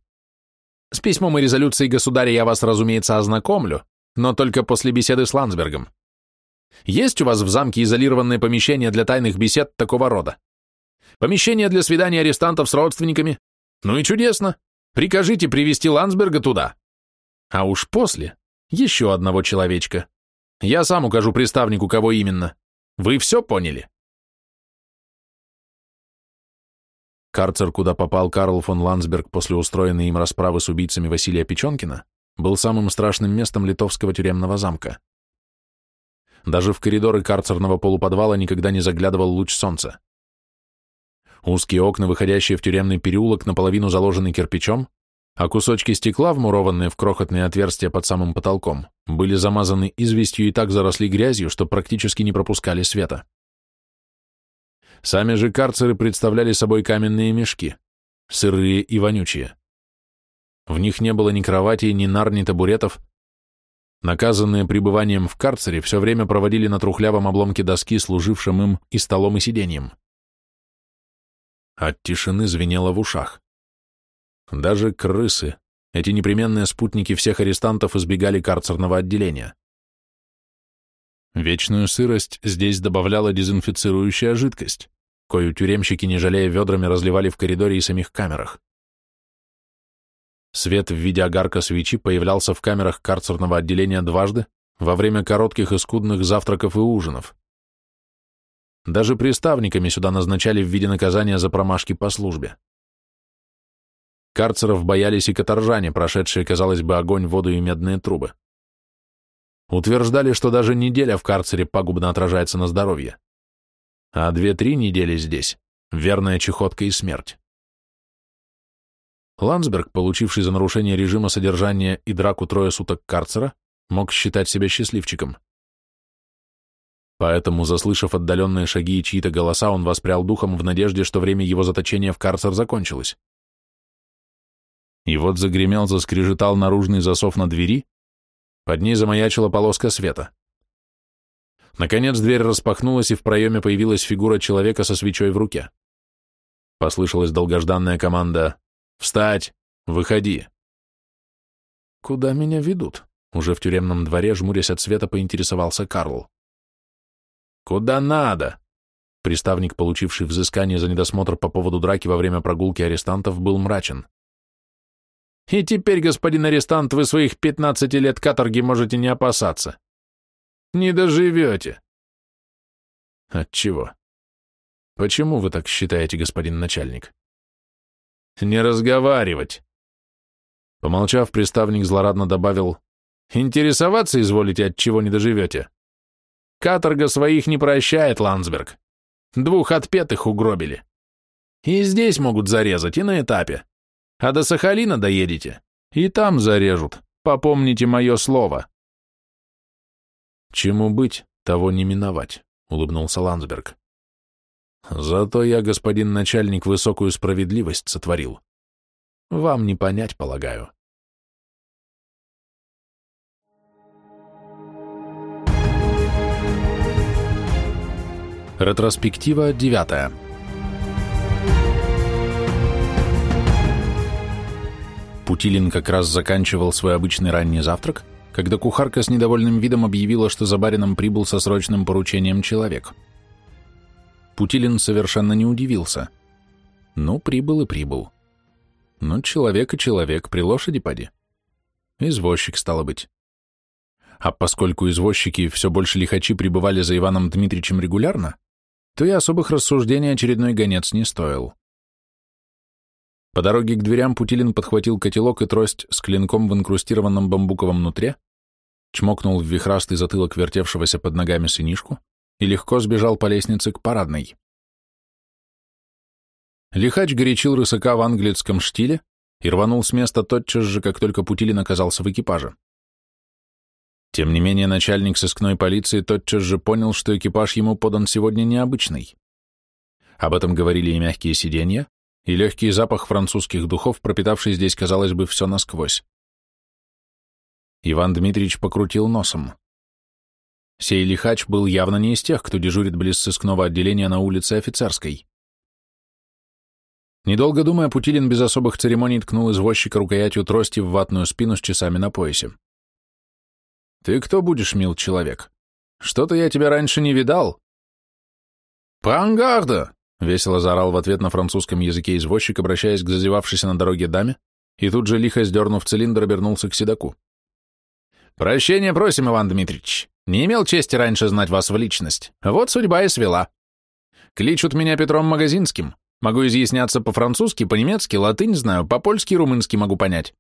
С письмом и резолюцией государя я вас, разумеется, ознакомлю, но только после беседы с Ландсбергом. Есть у вас в замке изолированное помещение для тайных бесед такого рода? Помещение для свидания арестантов с родственниками? Ну и чудесно. Прикажите привести Ландсберга туда. А уж после еще одного человечка. Я сам укажу приставнику, кого именно. Вы все поняли? Карцер, куда попал Карл фон Ландсберг после устроенной им расправы с убийцами Василия Печенкина, был самым страшным местом литовского тюремного замка. Даже в коридоры карцерного полуподвала никогда не заглядывал луч солнца. Узкие окна, выходящие в тюремный переулок, наполовину заложены кирпичом, а кусочки стекла, вмурованные в крохотные отверстия под самым потолком, были замазаны известью и так заросли грязью, что практически не пропускали света. Сами же карцеры представляли собой каменные мешки, сырые и вонючие. В них не было ни кровати, ни нар, ни табуретов, Наказанные пребыванием в карцере все время проводили на трухлявом обломке доски, служившем им и столом, и сиденьем. От тишины звенело в ушах. Даже крысы, эти непременные спутники всех арестантов, избегали карцерного отделения. Вечную сырость здесь добавляла дезинфицирующая жидкость, кою тюремщики, не жалея ведрами, разливали в коридоре и самих камерах. Свет в виде огарка свечи появлялся в камерах карцерного отделения дважды во время коротких и скудных завтраков и ужинов. Даже приставниками сюда назначали в виде наказания за промашки по службе. Карцеров боялись и каторжане, прошедшие, казалось бы, огонь, воду и медные трубы. Утверждали, что даже неделя в карцере пагубно отражается на здоровье. А две-три недели здесь — верная чехотка и смерть. Ландсберг, получивший за нарушение режима содержания и драку трое суток карцера, мог считать себя счастливчиком. Поэтому, заслышав отдаленные шаги и чьи-то голоса, он воспрял духом в надежде, что время его заточения в карцер закончилось. И вот загремел, заскрежетал наружный засов на двери, под ней замаячила полоска света. Наконец дверь распахнулась, и в проеме появилась фигура человека со свечой в руке. Послышалась долгожданная команда «Встать! Выходи!» «Куда меня ведут?» Уже в тюремном дворе, жмурясь от света, поинтересовался Карл. «Куда надо?» Приставник, получивший взыскание за недосмотр по поводу драки во время прогулки арестантов, был мрачен. И теперь, господин арестант, вы своих 15 лет каторги можете не опасаться. Не доживете. Отчего? Почему вы так считаете, господин начальник? Не разговаривать. Помолчав, приставник злорадно добавил, «Интересоваться изволите, от чего не доживете? Каторга своих не прощает, Ландсберг. Двух отпетых угробили. И здесь могут зарезать, и на этапе. А до Сахалина доедете, и там зарежут. Попомните мое слово». «Чему быть, того не миновать», — улыбнулся Ландсберг. «Зато я, господин начальник, высокую справедливость сотворил. Вам не понять, полагаю». Ретроспектива девятая. Путилин как раз заканчивал свой обычный ранний завтрак, когда кухарка с недовольным видом объявила, что за барином прибыл со срочным поручением человек. Путилин совершенно не удивился. Ну, прибыл и прибыл. Ну, человек и человек, при лошади поди. Извозчик, стало быть. А поскольку извозчики все больше лихачи прибывали за Иваном Дмитриевичем регулярно, то и особых рассуждений очередной гонец не стоил. По дороге к дверям Путилин подхватил котелок и трость с клинком в инкрустированном бамбуковом нутре, чмокнул в вихрастый затылок вертевшегося под ногами сынишку и легко сбежал по лестнице к парадной. Лихач горячил рысака в английском штиле и рванул с места тотчас же, как только Путилин оказался в экипаже. Тем не менее, начальник сыскной полиции тотчас же понял, что экипаж ему подан сегодня необычный. Об этом говорили и мягкие сиденья, и легкий запах французских духов, пропитавший здесь, казалось бы, все насквозь. Иван Дмитриевич покрутил носом. Сей лихач был явно не из тех, кто дежурит близ сыскного отделения на улице Офицерской. Недолго думая, Путилин без особых церемоний ткнул извозчика рукоятью трости в ватную спину с часами на поясе. «Ты кто будешь, мил человек? Что-то я тебя раньше не видал». «Пангарда!» — весело заорал в ответ на французском языке извозчик, обращаясь к зазевавшейся на дороге даме, и тут же, лихо сдернув цилиндр, обернулся к седаку. «Прощения просим, Иван Дмитрич. Не имел чести раньше знать вас в личность. Вот судьба и свела. Кличут меня Петром Магазинским. Могу изъясняться по-французски, по-немецки, латынь знаю, по-польски и румынски могу понять.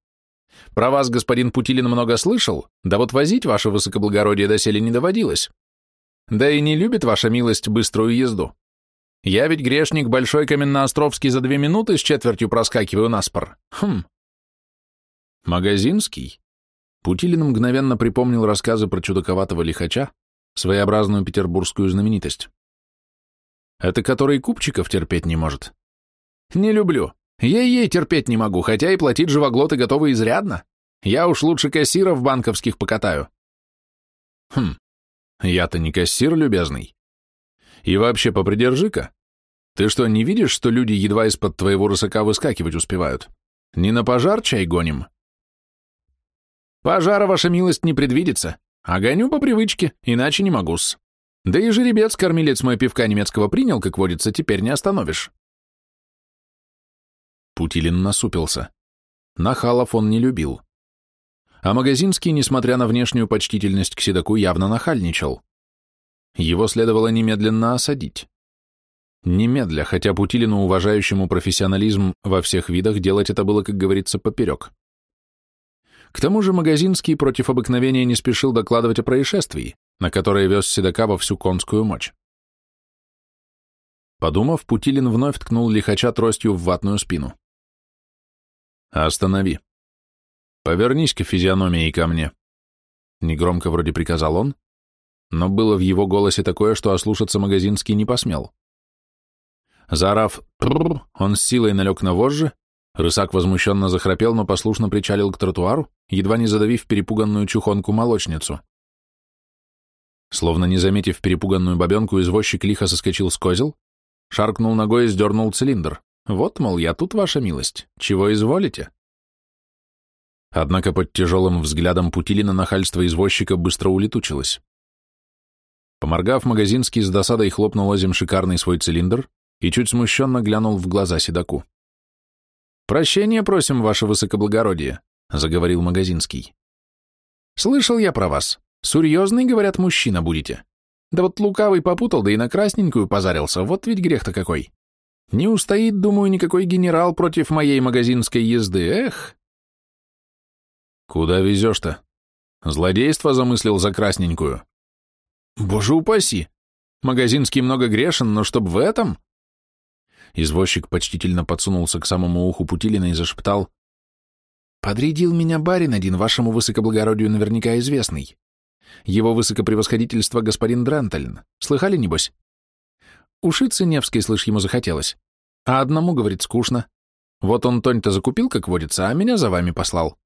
Про вас господин Путилин много слышал, да вот возить ваше высокоблагородие доселе не доводилось. Да и не любит ваша милость быструю езду. Я ведь грешник Большой Каменноостровский за две минуты с четвертью проскакиваю на спор. Хм. Магазинский? Путилин мгновенно припомнил рассказы про чудаковатого лихача, своеобразную петербургскую знаменитость. Это который купчиков терпеть не может. Не люблю. Ей-ей терпеть не могу, хотя и платить живоглоты готовы изрядно. Я уж лучше кассиров банковских покатаю. Хм, я-то не кассир, любезный. И вообще попридержи-ка. Ты что, не видишь, что люди едва из-под твоего рысака выскакивать успевают? Не на пожар чай гоним? Пожара, ваша милость, не предвидится, а гоню по привычке, иначе не могу-с. Да и жеребец, кормилец мой пивка немецкого принял, как водится, теперь не остановишь. Путилин насупился. Нахалов он не любил. А Магазинский, несмотря на внешнюю почтительность к седаку, явно нахальничал. Его следовало немедленно осадить. Немедля, хотя Путилину, уважающему профессионализм во всех видах, делать это было, как говорится, поперек. К тому же Магазинский против обыкновения не спешил докладывать о происшествии, на которое вез седока во всю конскую мощь. Подумав, Путилин вновь ткнул лихача тростью в ватную спину. «Останови. Повернись-ка физиономией ко мне». Негромко вроде приказал он, но было в его голосе такое, что ослушаться Магазинский не посмел. Заорав «прррр», он с силой налег на вожжи, рысак возмущенно захрапел, но послушно причалил к тротуару, едва не задавив перепуганную чухонку-молочницу. Словно не заметив перепуганную бабенку, извозчик лихо соскочил с козел, шаркнул ногой и сдернул цилиндр. Вот, мол, я тут, ваша милость, чего изволите? Однако под тяжелым взглядом Путилина нахальство извозчика быстро улетучилось. Поморгав, Магазинский с досадой хлопнул озим шикарный свой цилиндр и чуть смущенно глянул в глаза седаку. «Прощения просим, ваше высокоблагородие», — заговорил Магазинский. «Слышал я про вас. Серьезный, говорят, мужчина будете. Да вот лукавый попутал, да и на красненькую позарился, вот ведь грех-то какой. Не устоит, думаю, никакой генерал против моей магазинской езды, эх!» «Куда везешь-то? Злодейство замыслил за красненькую?» «Боже упаси! Магазинский много грешен, но чтоб в этом...» Извозчик почтительно подсунулся к самому уху Путилина и зашептал. «Подрядил меня барин один, вашему высокоблагородию наверняка известный. Его высокопревосходительство господин Дрентельн. Слыхали, небось? Ушицы Невской, слышь, ему захотелось. А одному, говорит, скучно. Вот он Тонь-то закупил, как водится, а меня за вами послал.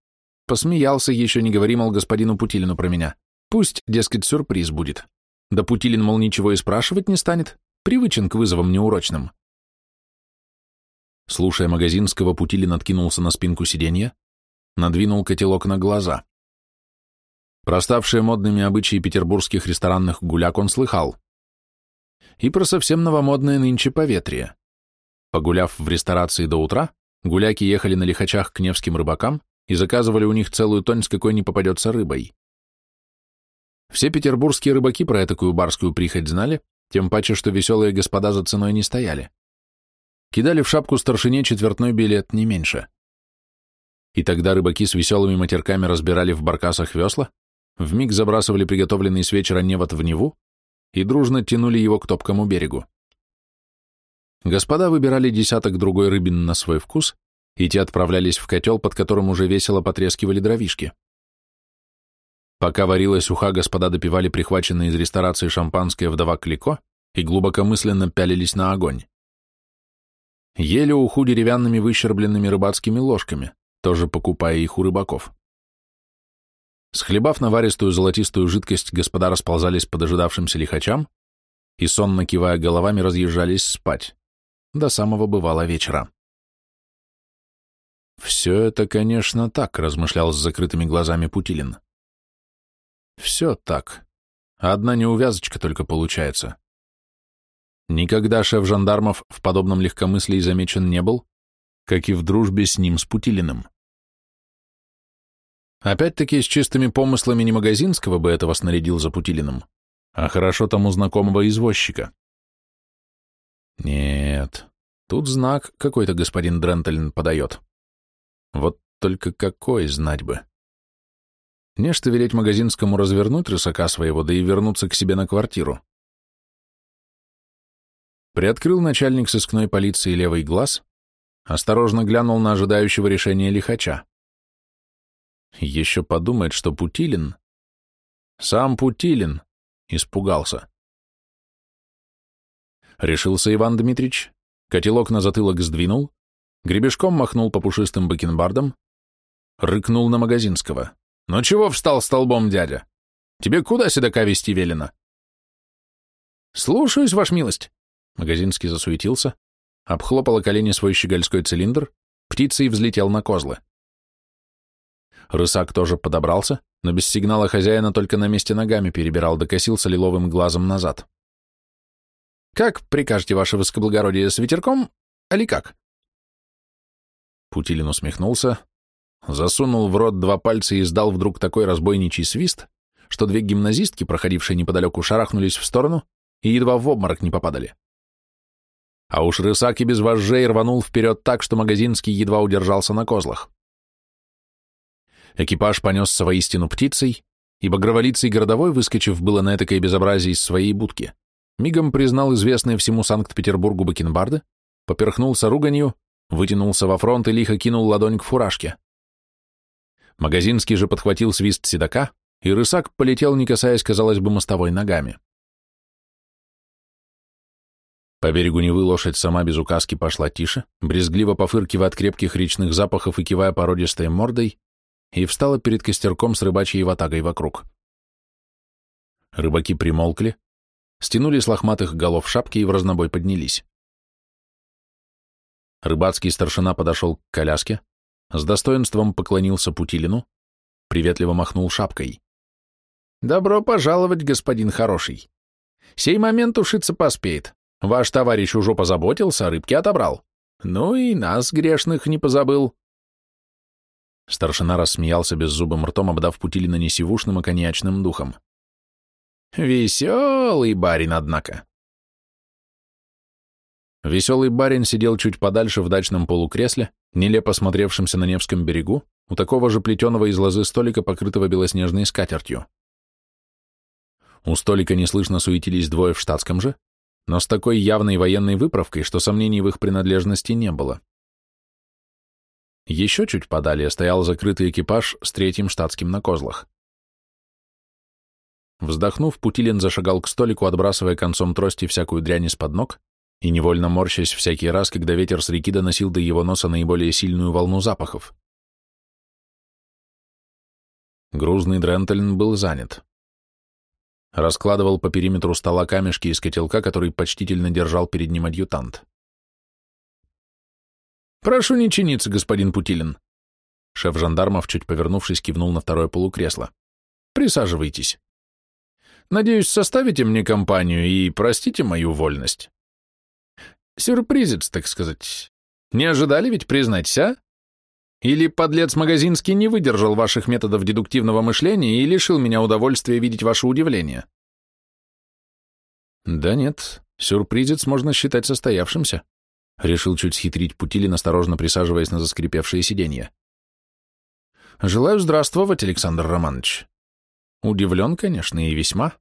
Посмеялся, еще не говори, мол, господину Путилину про меня. Пусть, дескать, сюрприз будет. Да Путилин, мол, ничего и спрашивать не станет. Привычен к вызовам неурочным. Слушая Магазинского, Путилин откинулся на спинку сиденья, надвинул котелок на глаза. Проставшие модными обычаи петербургских ресторанных гуляк он слыхал. И про совсем новомодное нынче поветрие. Погуляв в ресторации до утра, гуляки ехали на лихачах к невским рыбакам и заказывали у них целую тонь с какой не попадется рыбой. Все петербургские рыбаки про этакую барскую прихоть знали, тем паче, что веселые господа за ценой не стояли. Кидали в шапку старшине четвертной билет, не меньше. И тогда рыбаки с веселыми матерками разбирали в баркасах весла, вмиг забрасывали приготовленный с вечера невод в Неву и дружно тянули его к топкому берегу. Господа выбирали десяток другой рыбин на свой вкус, и те отправлялись в котел, под которым уже весело потрескивали дровишки. Пока варилась уха, господа допивали прихваченное из ресторации шампанское вдова Клико и глубокомысленно пялились на огонь. Ели уху деревянными выщербленными рыбацкими ложками, тоже покупая их у рыбаков. Схлебав наваристую золотистую жидкость, господа расползались по дожидавшимся лихачам и, сонно кивая головами, разъезжались спать. До самого бывало вечера. «Все это, конечно, так», — размышлял с закрытыми глазами Путилин. «Все так. Одна неувязочка только получается. Никогда шеф жандармов в подобном легкомыслии замечен не был, как и в дружбе с ним, с Путилиным. Опять-таки, с чистыми помыслами не Магазинского бы этого снарядил за Путилиным, а хорошо тому знакомого извозчика. Нет, тут знак какой-то господин Дрентельн подает. Вот только какой знать бы. Нечто велеть Магазинскому развернуть рысака своего, да и вернуться к себе на квартиру. Приоткрыл начальник сыскной полиции левый глаз, осторожно глянул на ожидающего решения лихача. Еще подумает, что Путилин... Сам Путилин испугался. Решился Иван Дмитрич, котелок на затылок сдвинул, гребешком махнул по пушистым бакенбардам, рыкнул на Магазинского. «Ну чего встал столбом, дядя? Тебе куда седока вести велено?» «Слушаюсь, ваш милость», Магазинский засуетился, обхлопал колени свой щегольской цилиндр, птицей взлетел на козлы. Рысак тоже подобрался, но без сигнала хозяина только на месте ногами перебирал, докосился лиловым глазом назад. «Как прикажете, ваше высокоблагородие, с ветерком, али как?» Путилин усмехнулся, засунул в рот два пальца и издал вдруг такой разбойничий свист, что две гимназистки, проходившие неподалеку, шарахнулись в сторону и едва в обморок не попадали. А уж рысак и без вожжей рванул вперед так, что Магазинский едва удержался на козлах. Экипаж понесся воистину птицей, и багроволицый городовой, выскочив было на этакое безобразие из своей будки, мигом признал известные всему Санкт-Петербургу бакенбарды, поперхнулся руганью, вытянулся во фронт и лихо кинул ладонь к фуражке. Магазинский же подхватил свист седока, и рысак полетел, не касаясь, казалось бы, мостовой ногами. По берегу Невы лошадь сама без указки пошла тише, брезгливо пофыркивая от крепких речных запахов и кивая породистой мордой, и встала перед костерком с рыбачьей ватагой вокруг. Рыбаки примолкли, стянули с лохматых голов шапки и в разнобой поднялись. Рыбацкий старшина подошел к коляске, с достоинством поклонился Путилину, приветливо махнул шапкой. «Добро пожаловать, господин хороший. Сей момент ушиться поспеет. Ваш товарищ уже позаботился, рыбки отобрал. Ну и нас, грешных, не позабыл. Старшина рассмеялся беззубым ртом, обдав Путилина несивушным и коньячным духом. Веселый барин, однако. Веселый барин сидел чуть подальше в дачном полукресле, нелепо смотревшемся на Невском берегу, у такого же плетеного из лозы столика, покрытого белоснежной скатертью. У столика неслышно суетились двое в штатском же, но с такой явной военной выправкой, что сомнений в их принадлежности не было. Еще чуть подалее стоял закрытый экипаж с третьим штатским на козлах. Вздохнув, Путилин зашагал к столику, отбрасывая концом трости всякую дрянь из-под ног и невольно морщась всякий раз, когда ветер с реки доносил до его носа наиболее сильную волну запахов. Грузный Дрентельн был занят. Раскладывал по периметру стола камешки из котелка, который почтительно держал перед ним адъютант. «Прошу не чиниться, господин Путилин». Шеф жандармов, чуть повернувшись, кивнул на второе полукресло. «Присаживайтесь. Надеюсь, составите мне компанию и простите мою вольность. Сюрпризец, так сказать. Не ожидали ведь, признать, а? Или подлец Магазинский не выдержал ваших методов дедуктивного мышления и лишил меня удовольствия видеть ваше удивление? Да нет, сюрпризец можно считать состоявшимся. Решил чуть схитрить Путилин, осторожно присаживаясь на заскрипевшее сиденье. Желаю здравствовать, Александр Романович. Удивлен, конечно, и весьма.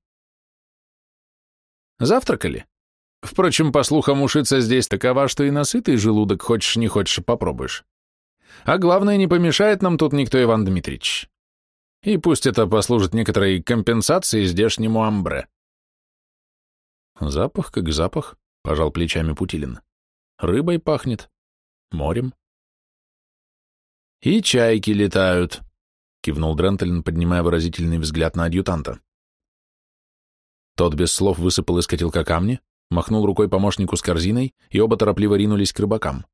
Завтракали? Впрочем, по слухам, ушица здесь такова, что и насытый желудок хочешь не хочешь попробуешь. А главное, не помешает нам тут никто, Иван Дмитриевич. И пусть это послужит некоторой компенсацией здешнему амбре. Запах как запах, пожал плечами Путилин. Рыбой пахнет, морем. И чайки летают, кивнул Дрентелин, поднимая выразительный взгляд на адъютанта. Тот без слов высыпал из котелка камни, махнул рукой помощнику с корзиной, и оба торопливо ринулись к рыбакам.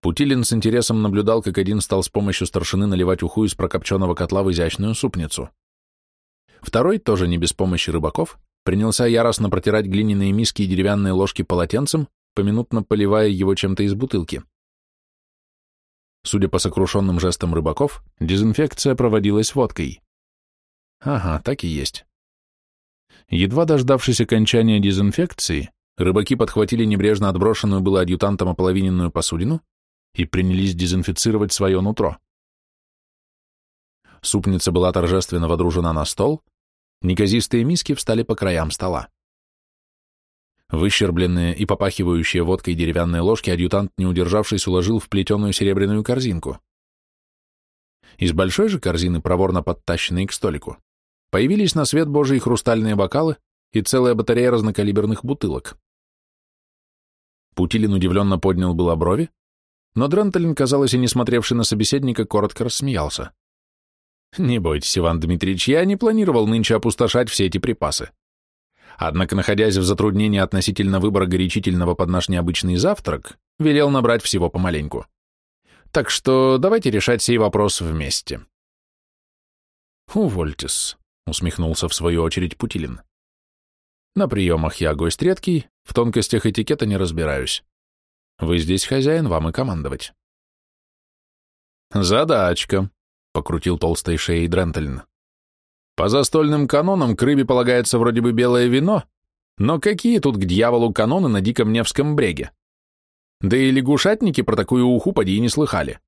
Путилин с интересом наблюдал, как один стал с помощью старшины наливать уху из прокопченного котла в изящную супницу. Второй, тоже не без помощи рыбаков, принялся яростно протирать глиняные миски и деревянные ложки полотенцем, поминутно поливая его чем-то из бутылки. Судя по сокрушенным жестам рыбаков, дезинфекция проводилась водкой. Ага, так и есть. Едва дождавшись окончания дезинфекции, рыбаки подхватили небрежно отброшенную было адъютантом ополовиненную посудину и принялись дезинфицировать свое нутро. Супница была торжественно водружена на стол, неказистые миски встали по краям стола. Выщербленные и попахивающие водкой деревянные ложки адъютант, не удержавшись, уложил в плетеную серебряную корзинку. Из большой же корзины, проворно подтащенной к столику, появились на свет божий хрустальные бокалы и целая батарея разнокалиберных бутылок. Путилин удивленно поднял было брови, но Дрентелин, казалось, и не смотревший на собеседника, коротко рассмеялся. «Не бойтесь, Иван Дмитриевич, я не планировал нынче опустошать все эти припасы. Однако, находясь в затруднении относительно выбора горячительного под наш необычный завтрак, велел набрать всего помаленьку. Так что давайте решать сей вопрос вместе». «Увольтесь», — усмехнулся в свою очередь Путилин. «На приемах я гость редкий, в тонкостях этикета не разбираюсь. Вы здесь хозяин, вам и командовать. Задачка, покрутил толстой шеей Дрентельн. По застольным канонам к рыбе полагается вроде бы белое вино, но какие тут к дьяволу каноны на диком Невском бреге? Да и лягушатники про такую уху поди не слыхали.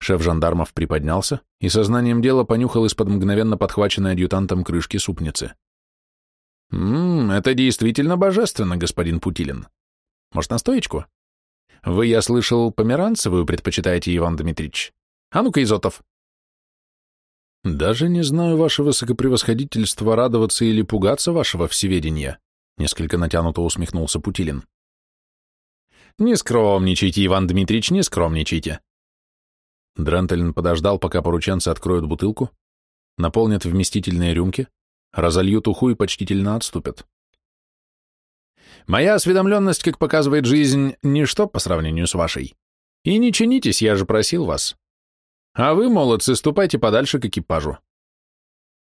Шеф жандармов приподнялся и сознанием дела понюхал из-под мгновенно подхваченной адъютантом крышки супницы. «Ммм, это действительно божественно, господин Путилин. Может, настоечку?» Вы, я слышал, померанцевую предпочитаете, Иван Дмитрич? А ну-ка, Изотов. Даже не знаю, ваше высокопревосходительство, радоваться или пугаться вашего всеведения, несколько натянуто усмехнулся Путилин. Не скромничайте, Иван Дмитрич, не скромничайте. Дрентелин подождал, пока порученцы откроют бутылку, наполнят вместительные рюмки, разольют уху и почтительно отступят. Моя осведомленность, как показывает жизнь, ничто по сравнению с вашей. И не чинитесь, я же просил вас. А вы, молодцы, ступайте подальше к экипажу.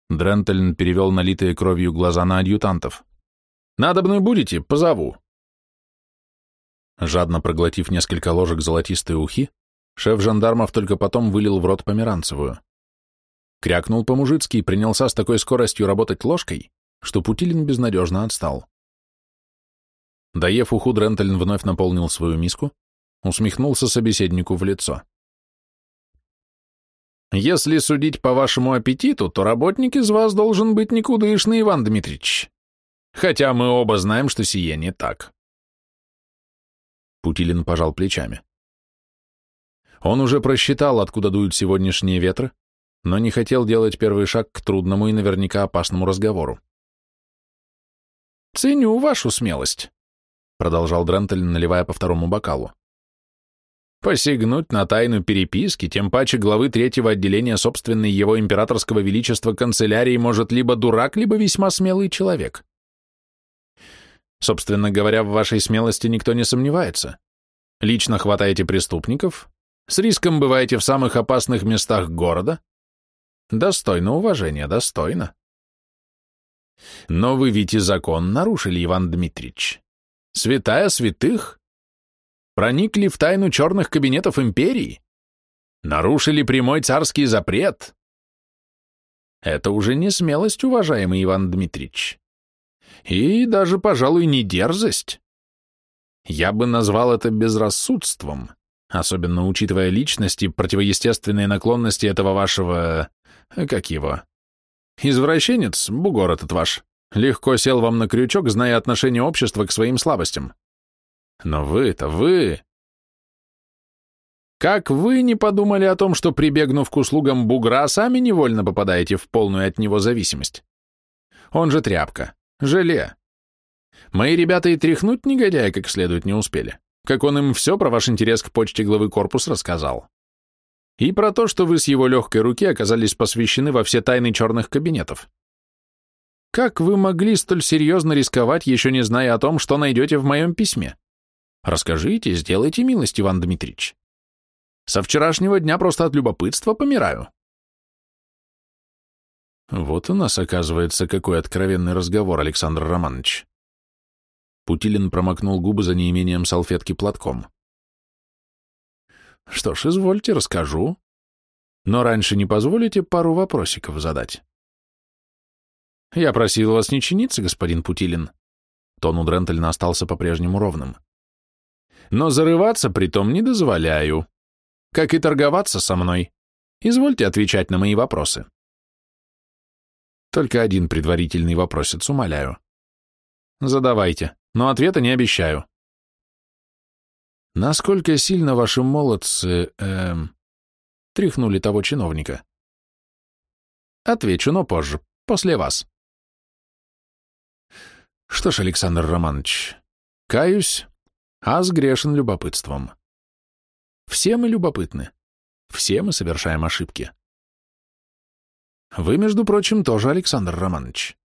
Дрентельн перевел налитые кровью глаза на адъютантов. Надобны будете, позову. Жадно проглотив несколько ложек золотистой ухи, шеф жандармов только потом вылил в рот померанцевую. Крякнул по-мужицки и принялся с такой скоростью работать ложкой, что Путилин безнадежно отстал. Доев уху, Дрентельн вновь наполнил свою миску, усмехнулся собеседнику в лицо. «Если судить по вашему аппетиту, то работник из вас должен быть никудышный, Иван Дмитриевич. Хотя мы оба знаем, что сие не так». Путилин пожал плечами. Он уже просчитал, откуда дуют сегодняшние ветры, но не хотел делать первый шаг к трудному и наверняка опасному разговору. «Ценю вашу смелость», — продолжал Дрентель, наливая по второму бокалу. «Посягнуть на тайну переписки, тем паче главы третьего отделения собственной его императорского величества канцелярии может либо дурак, либо весьма смелый человек. Собственно говоря, в вашей смелости никто не сомневается. Лично хватаете преступников, с риском бываете в самых опасных местах города. Достойно уважения, достойно. Но вы ведь и закон нарушили, Иван Дмитриевич святая святых, проникли в тайну черных кабинетов империи, нарушили прямой царский запрет. Это уже не смелость, уважаемый Иван Дмитриевич, и даже, пожалуй, не дерзость. Я бы назвал это безрассудством, особенно учитывая личность и противоестественные наклонности этого вашего... как его? Извращенец, бугор этот ваш. Легко сел вам на крючок, зная отношение общества к своим слабостям. Но вы-то вы... Как вы не подумали о том, что, прибегнув к услугам бугра, сами невольно попадаете в полную от него зависимость? Он же тряпка, желе. Мои ребята и тряхнуть негодяя как следует не успели, как он им все про ваш интерес к почте главы корпус рассказал. И про то, что вы с его легкой руки оказались посвящены во все тайны черных кабинетов. Как вы могли столь серьезно рисковать, еще не зная о том, что найдете в моем письме? Расскажите, сделайте милость, Иван Дмитриевич. Со вчерашнего дня просто от любопытства помираю. Вот у нас, оказывается, какой откровенный разговор, Александр Романович. Путилин промокнул губы за неимением салфетки платком. Что ж, извольте, расскажу. Но раньше не позволите пару вопросиков задать. «Я просил вас не чиниться, господин Путилин». Тон у Дрентельна остался по-прежнему ровным. «Но зарываться при том не дозволяю. Как и торговаться со мной. Извольте отвечать на мои вопросы». Только один предварительный вопросец, умоляю. Задавайте, но ответа не обещаю. Насколько сильно ваши молодцы, эм, тряхнули того чиновника? Отвечу, но позже, после вас. Что ж, Александр Романович, каюсь, а сгрешен любопытством. Все мы любопытны, все мы совершаем ошибки. Вы, между прочим, тоже, Александр Романович.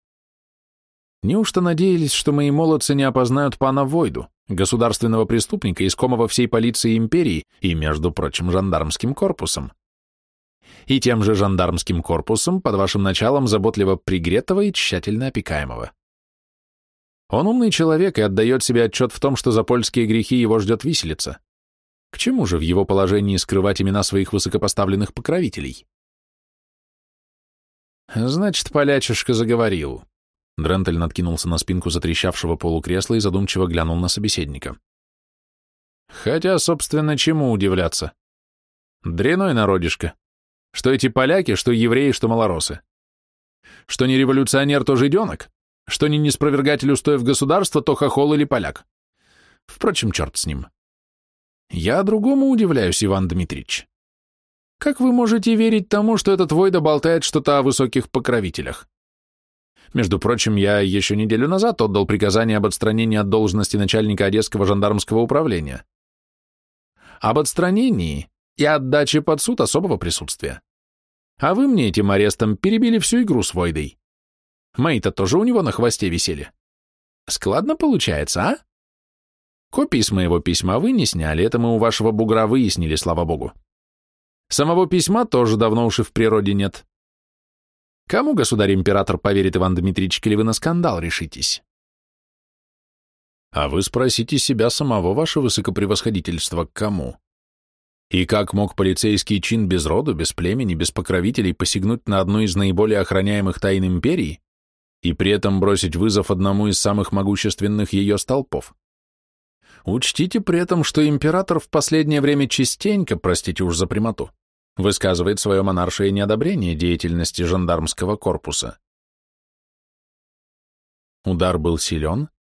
Неужто надеялись, что мои молодцы не опознают пана Войду, государственного преступника, искомого всей полиции империи и, между прочим, жандармским корпусом? И тем же жандармским корпусом под вашим началом заботливо пригретого и тщательно опекаемого. Он умный человек и отдает себе отчет в том, что за польские грехи его ждет виселица. К чему же в его положении скрывать имена своих высокопоставленных покровителей? Значит, полячишка заговорил. Дрентель наткинулся на спинку затрещавшего полукресла и задумчиво глянул на собеседника. Хотя, собственно, чему удивляться? Дряной народишко. Что эти поляки, что евреи, что малоросы. Что не революционер, то жиденок. Что не неспровергатель устоев государства, то хохол или поляк. Впрочем, черт с ним. Я другому удивляюсь, Иван Дмитриевич. Как вы можете верить тому, что этот Войда болтает что-то о высоких покровителях? Между прочим, я еще неделю назад отдал приказание об отстранении от должности начальника Одесского жандармского управления. Об отстранении и отдаче под суд особого присутствия. А вы мне этим арестом перебили всю игру с Войдой. Мои-то тоже у него на хвосте висели. Складно получается, а? Копии с моего письма вы не сняли, это мы у вашего бугра выяснили, слава богу. Самого письма тоже давно уж и в природе нет. Кому государь-император поверит, Иван Дмитриевич, или вы на скандал решитесь? А вы спросите себя самого, ваше высокопревосходительство, к кому? И как мог полицейский чин без роду, без племени, без покровителей посягнуть на одну из наиболее охраняемых тайн империи и при этом бросить вызов одному из самых могущественных ее столпов? Учтите при этом, что император в последнее время частенько, простите уж за прямоту, высказывает свое монаршее неодобрение деятельности жандармского корпуса. Удар был силен,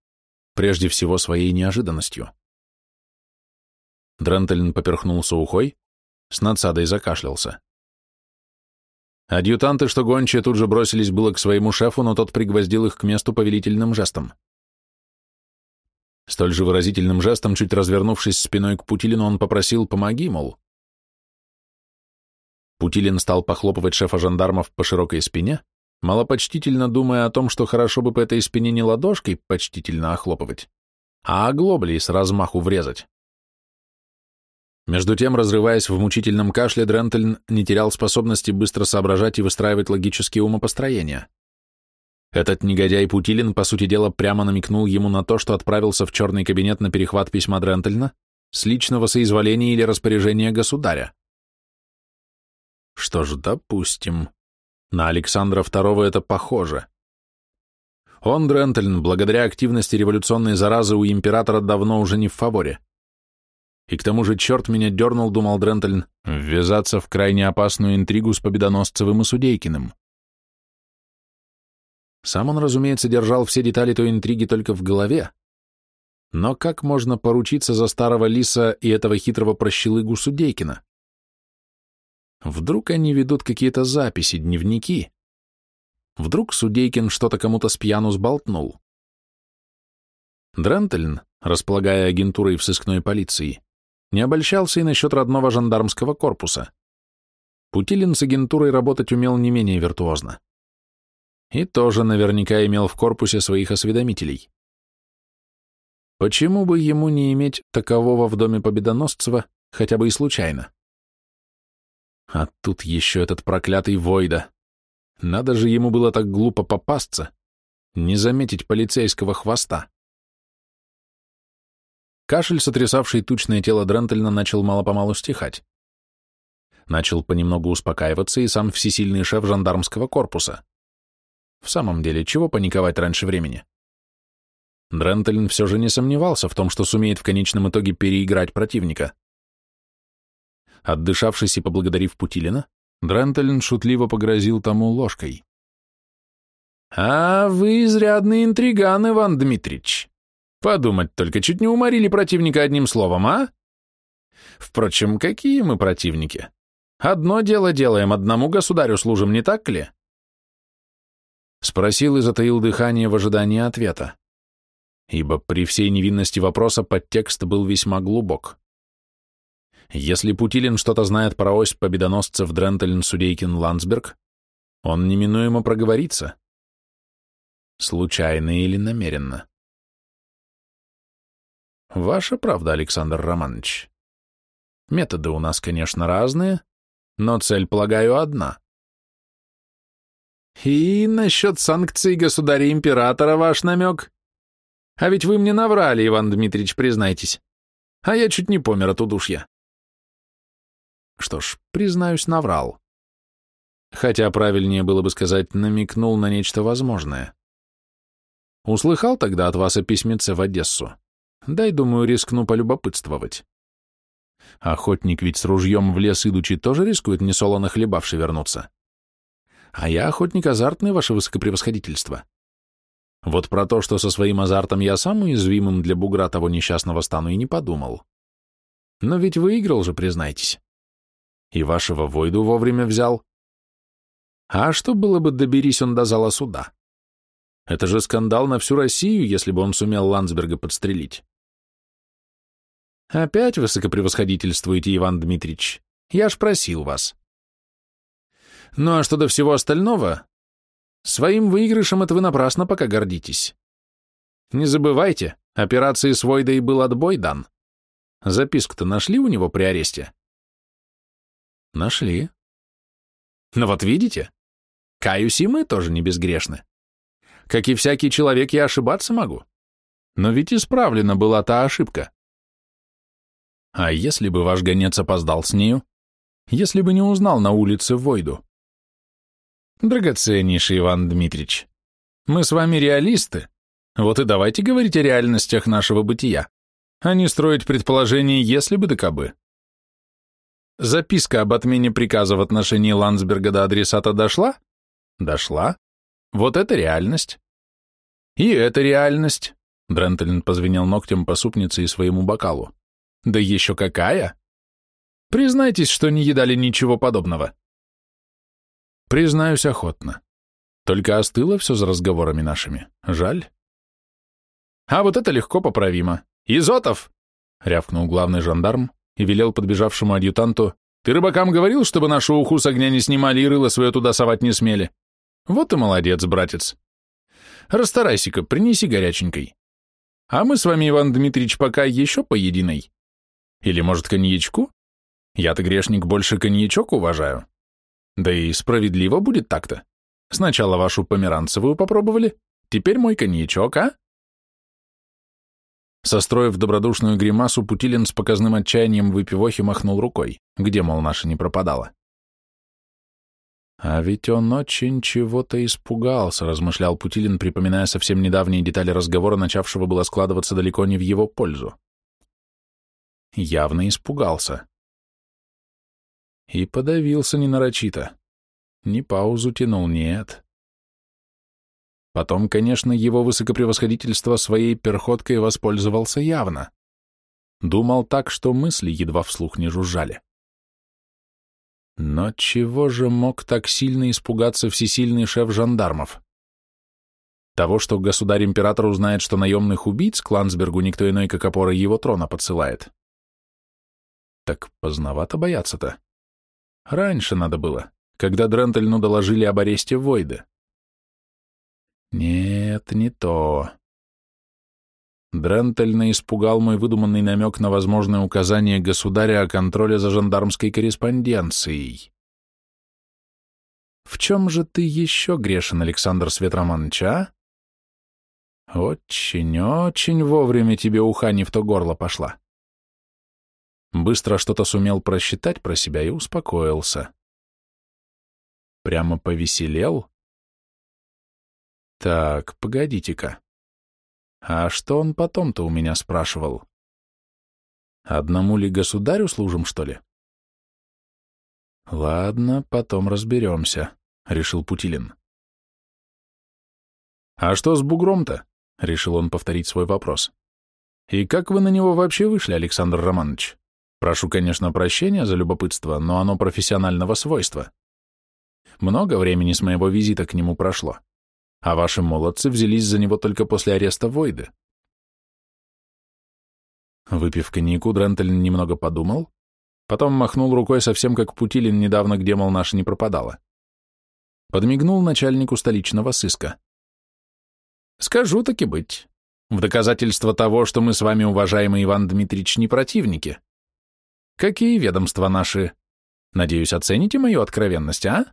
прежде всего своей неожиданностью. Дрентельн поперхнулся ухой, с надсадой закашлялся. Адъютанты, что гончие, тут же бросились было к своему шефу, но тот пригвоздил их к месту повелительным жестом. Столь же выразительным жестом, чуть развернувшись спиной к Путилину, он попросил «помоги», мол. Путилин стал похлопывать шефа жандармов по широкой спине, малопочтительно думая о том, что хорошо бы по этой спине не ладошкой почтительно охлопывать, а оглоблей с размаху врезать. Между тем, разрываясь в мучительном кашле, Дрентельн не терял способности быстро соображать и выстраивать логические умопостроения. Этот негодяй Путилин, по сути дела, прямо намекнул ему на то, что отправился в черный кабинет на перехват письма Дрентельна с личного соизволения или распоряжения государя. Что ж, допустим. На Александра II это похоже. Он, Дрентельн, благодаря активности революционной заразы у императора давно уже не в фаворе. И к тому же черт меня дернул, думал Дрентельн, ввязаться в крайне опасную интригу с Победоносцевым и Судейкиным. Сам он, разумеется, держал все детали той интриги только в голове. Но как можно поручиться за старого лиса и этого хитрого прощелыгу Судейкина? Вдруг они ведут какие-то записи, дневники? Вдруг Судейкин что-то кому-то с пьяну сболтнул? Дрентельн, располагая агентурой в сыскной полиции, не обольщался и насчет родного жандармского корпуса. Путилин с агентурой работать умел не менее виртуозно. И тоже наверняка имел в корпусе своих осведомителей. Почему бы ему не иметь такового в доме Победоносцева хотя бы и случайно? А тут еще этот проклятый Войда. Надо же ему было так глупо попасться, не заметить полицейского хвоста. Кашель, сотрясавший тучное тело Дрентельна, начал мало-помалу стихать. Начал понемногу успокаиваться и сам всесильный шеф жандармского корпуса. В самом деле, чего паниковать раньше времени? Дрентельн все же не сомневался в том, что сумеет в конечном итоге переиграть противника. Отдышавшись и поблагодарив Путилина, Дрентельн шутливо погрозил тому ложкой. «А вы изрядный интриган, Иван Дмитрич. Подумать только, чуть не уморили противника одним словом, а? Впрочем, какие мы противники? Одно дело делаем, одному государю служим, не так ли? Спросил и затаил дыхание в ожидании ответа, ибо при всей невинности вопроса подтекст был весьма глубок. Если Путилин что-то знает про ось победоносцев Дрентельн, Судейкин, Ландсберг, он неминуемо проговорится. Случайно или намеренно. Ваша правда, Александр Романович. Методы у нас, конечно, разные, но цель, полагаю, одна. И насчет санкций государя-императора ваш намек? А ведь вы мне наврали, Иван Дмитриевич, признайтесь. А я чуть не помер от удушья. Что ж, признаюсь, наврал. Хотя правильнее было бы сказать, намекнул на нечто возможное. Услыхал тогда от вас о письмеце в Одессу. Дай, думаю, рискну полюбопытствовать. Охотник ведь с ружьем в лес идучи тоже рискует несолоно хлебавши вернуться. А я охотник азартный, ваше высокопревосходительство. Вот про то, что со своим азартом я сам уязвимым для бугра того несчастного стану, и не подумал. Но ведь выиграл же, признайтесь. И вашего Войду вовремя взял. А что было бы, доберись он до зала суда? Это же скандал на всю Россию, если бы он сумел Ландсберга подстрелить. Опять высокопревосходительствуете, Иван Дмитрич. Я ж просил вас. Ну а что до всего остального? Своим выигрышем это вы напрасно пока гордитесь. Не забывайте, операции с Войдой был отбой дан. Записку-то нашли у него при аресте? Нашли. Ну вот видите, каюсь и мы тоже не безгрешны. Как и всякий человек, я ошибаться могу. Но ведь исправлена была та ошибка. А если бы ваш гонец опоздал с нею? Если бы не узнал на улице Войду? Драгоценнейший Иван Дмитрич, мы с вами реалисты, вот и давайте говорить о реальностях нашего бытия, а не строить предположения «если бы да кабы». Записка об отмене приказа в отношении Ландсберга до адресата дошла? Дошла. Вот это реальность. И это реальность. Дрентелин позвенел ногтем по супнице и своему бокалу. Да еще какая! Признайтесь, что не едали ничего подобного. Признаюсь охотно. Только остыло все за разговорами нашими. Жаль. А вот это легко поправимо. Изотов! Рявкнул главный жандарм и велел подбежавшему адъютанту «Ты рыбакам говорил, чтобы нашу уху с огня не снимали и рыло свое туда совать не смели? Вот и молодец, братец. Расстарайся-ка, принеси горяченькой. А мы с вами, Иван Дмитриевич, пока еще по единой. Или, может, коньячку? Я-то, грешник, больше коньячок уважаю. Да и справедливо будет так-то. Сначала вашу померанцевую попробовали, теперь мой коньячок, а? Состроив добродушную гримасу, Путилин с показным отчаянием выпивохи махнул рукой, где, мол, наша не пропадала. А ведь он очень чего-то испугался, размышлял Путилин, припоминая совсем недавние детали разговора, начавшего было складываться далеко не в его пользу явно испугался. И подавился ненарочито. Ни паузу тянул, нет. Потом, конечно, его высокопревосходительство своей перходкой воспользовался явно. Думал так, что мысли едва вслух не жужжали. Но чего же мог так сильно испугаться всесильный шеф жандармов? Того, что государь-император узнает, что наемных убийц Клансбергу никто иной, как опора его трона, подсылает. Так поздновато бояться-то. Раньше надо было, когда Дрентельну доложили об аресте Войда. Нет, не то. Дрентельна испугал мой выдуманный намек на возможное указание государя о контроле за жандармской корреспонденцией. В чем же ты еще грешен, Александр Светроманович, а? Очень-очень вовремя тебе уха не в то горло пошла. Быстро что-то сумел просчитать про себя и успокоился. Прямо повеселел? Так, погодите-ка. А что он потом-то у меня спрашивал? Одному ли государю служим, что ли? Ладно, потом разберемся, — решил Путилин. А что с бугром-то? — решил он повторить свой вопрос. И как вы на него вообще вышли, Александр Романович? Прошу, конечно, прощения за любопытство, но оно профессионального свойства. Много времени с моего визита к нему прошло, а ваши молодцы взялись за него только после ареста Войды. Выпив коньяку, Дрентель немного подумал, потом махнул рукой совсем как Путилин недавно, где, мол, наша не пропадала. Подмигнул начальнику столичного сыска. «Скажу таки быть. В доказательство того, что мы с вами, уважаемый Иван Дмитриевич, не противники, Какие ведомства наши? Надеюсь, оцените мою откровенность, а?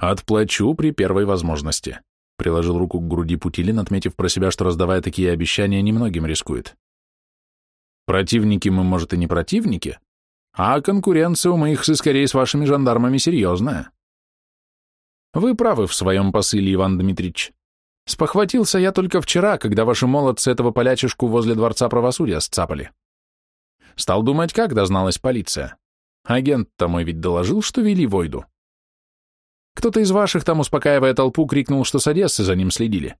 Отплачу при первой возможности. Приложил руку к груди Путилин, отметив про себя, что, раздавая такие обещания, немногим рискует. Противники мы, может, и не противники, а конкуренция у моих сыскарей с вашими жандармами серьезная. Вы правы в своем посыле, Иван Дмитрич. Спохватился я только вчера, когда ваши молодцы этого полячишку возле Дворца правосудия сцапали. Стал думать, как дозналась полиция. Агент-то мой ведь доложил, что вели Войду. Кто-то из ваших там, успокаивая толпу, крикнул, что с Одессы за ним следили.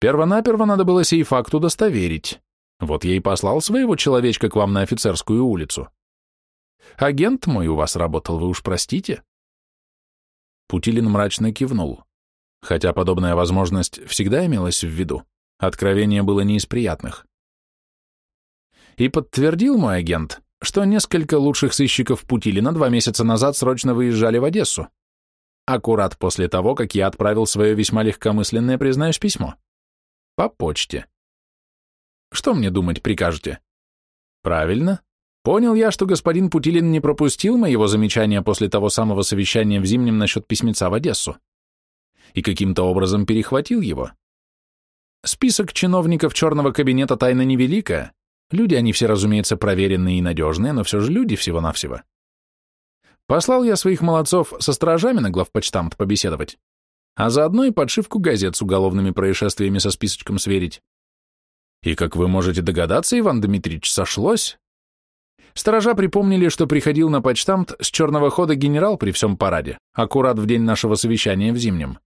Первонаперво надо было сей факт удостоверить. Вот я и послал своего человечка к вам на офицерскую улицу. Агент мой у вас работал, вы уж простите. Путилин мрачно кивнул. Хотя подобная возможность всегда имелась в виду, откровение было не из приятных. И подтвердил мой агент, что несколько лучших сыщиков Путилина два месяца назад срочно выезжали в Одессу. Аккурат после того, как я отправил свое весьма легкомысленное, признаюсь, письмо. По почте. Что мне думать прикажете? Правильно. Понял я, что господин Путилин не пропустил моего замечания после того самого совещания в Зимнем насчет письмеца в Одессу. И каким-то образом перехватил его. Список чиновников черного кабинета тайна невелика. Люди они все, разумеется, проверенные и надежные, но все же люди всего-навсего. Послал я своих молодцов со стражами на главпочтамт побеседовать, а заодно и подшивку газет с уголовными происшествиями со списочком сверить. И, как вы можете догадаться, Иван Дмитриевич, сошлось. Сторожа припомнили, что приходил на почтамт с черного хода генерал при всем параде, аккурат в день нашего совещания в Зимнем.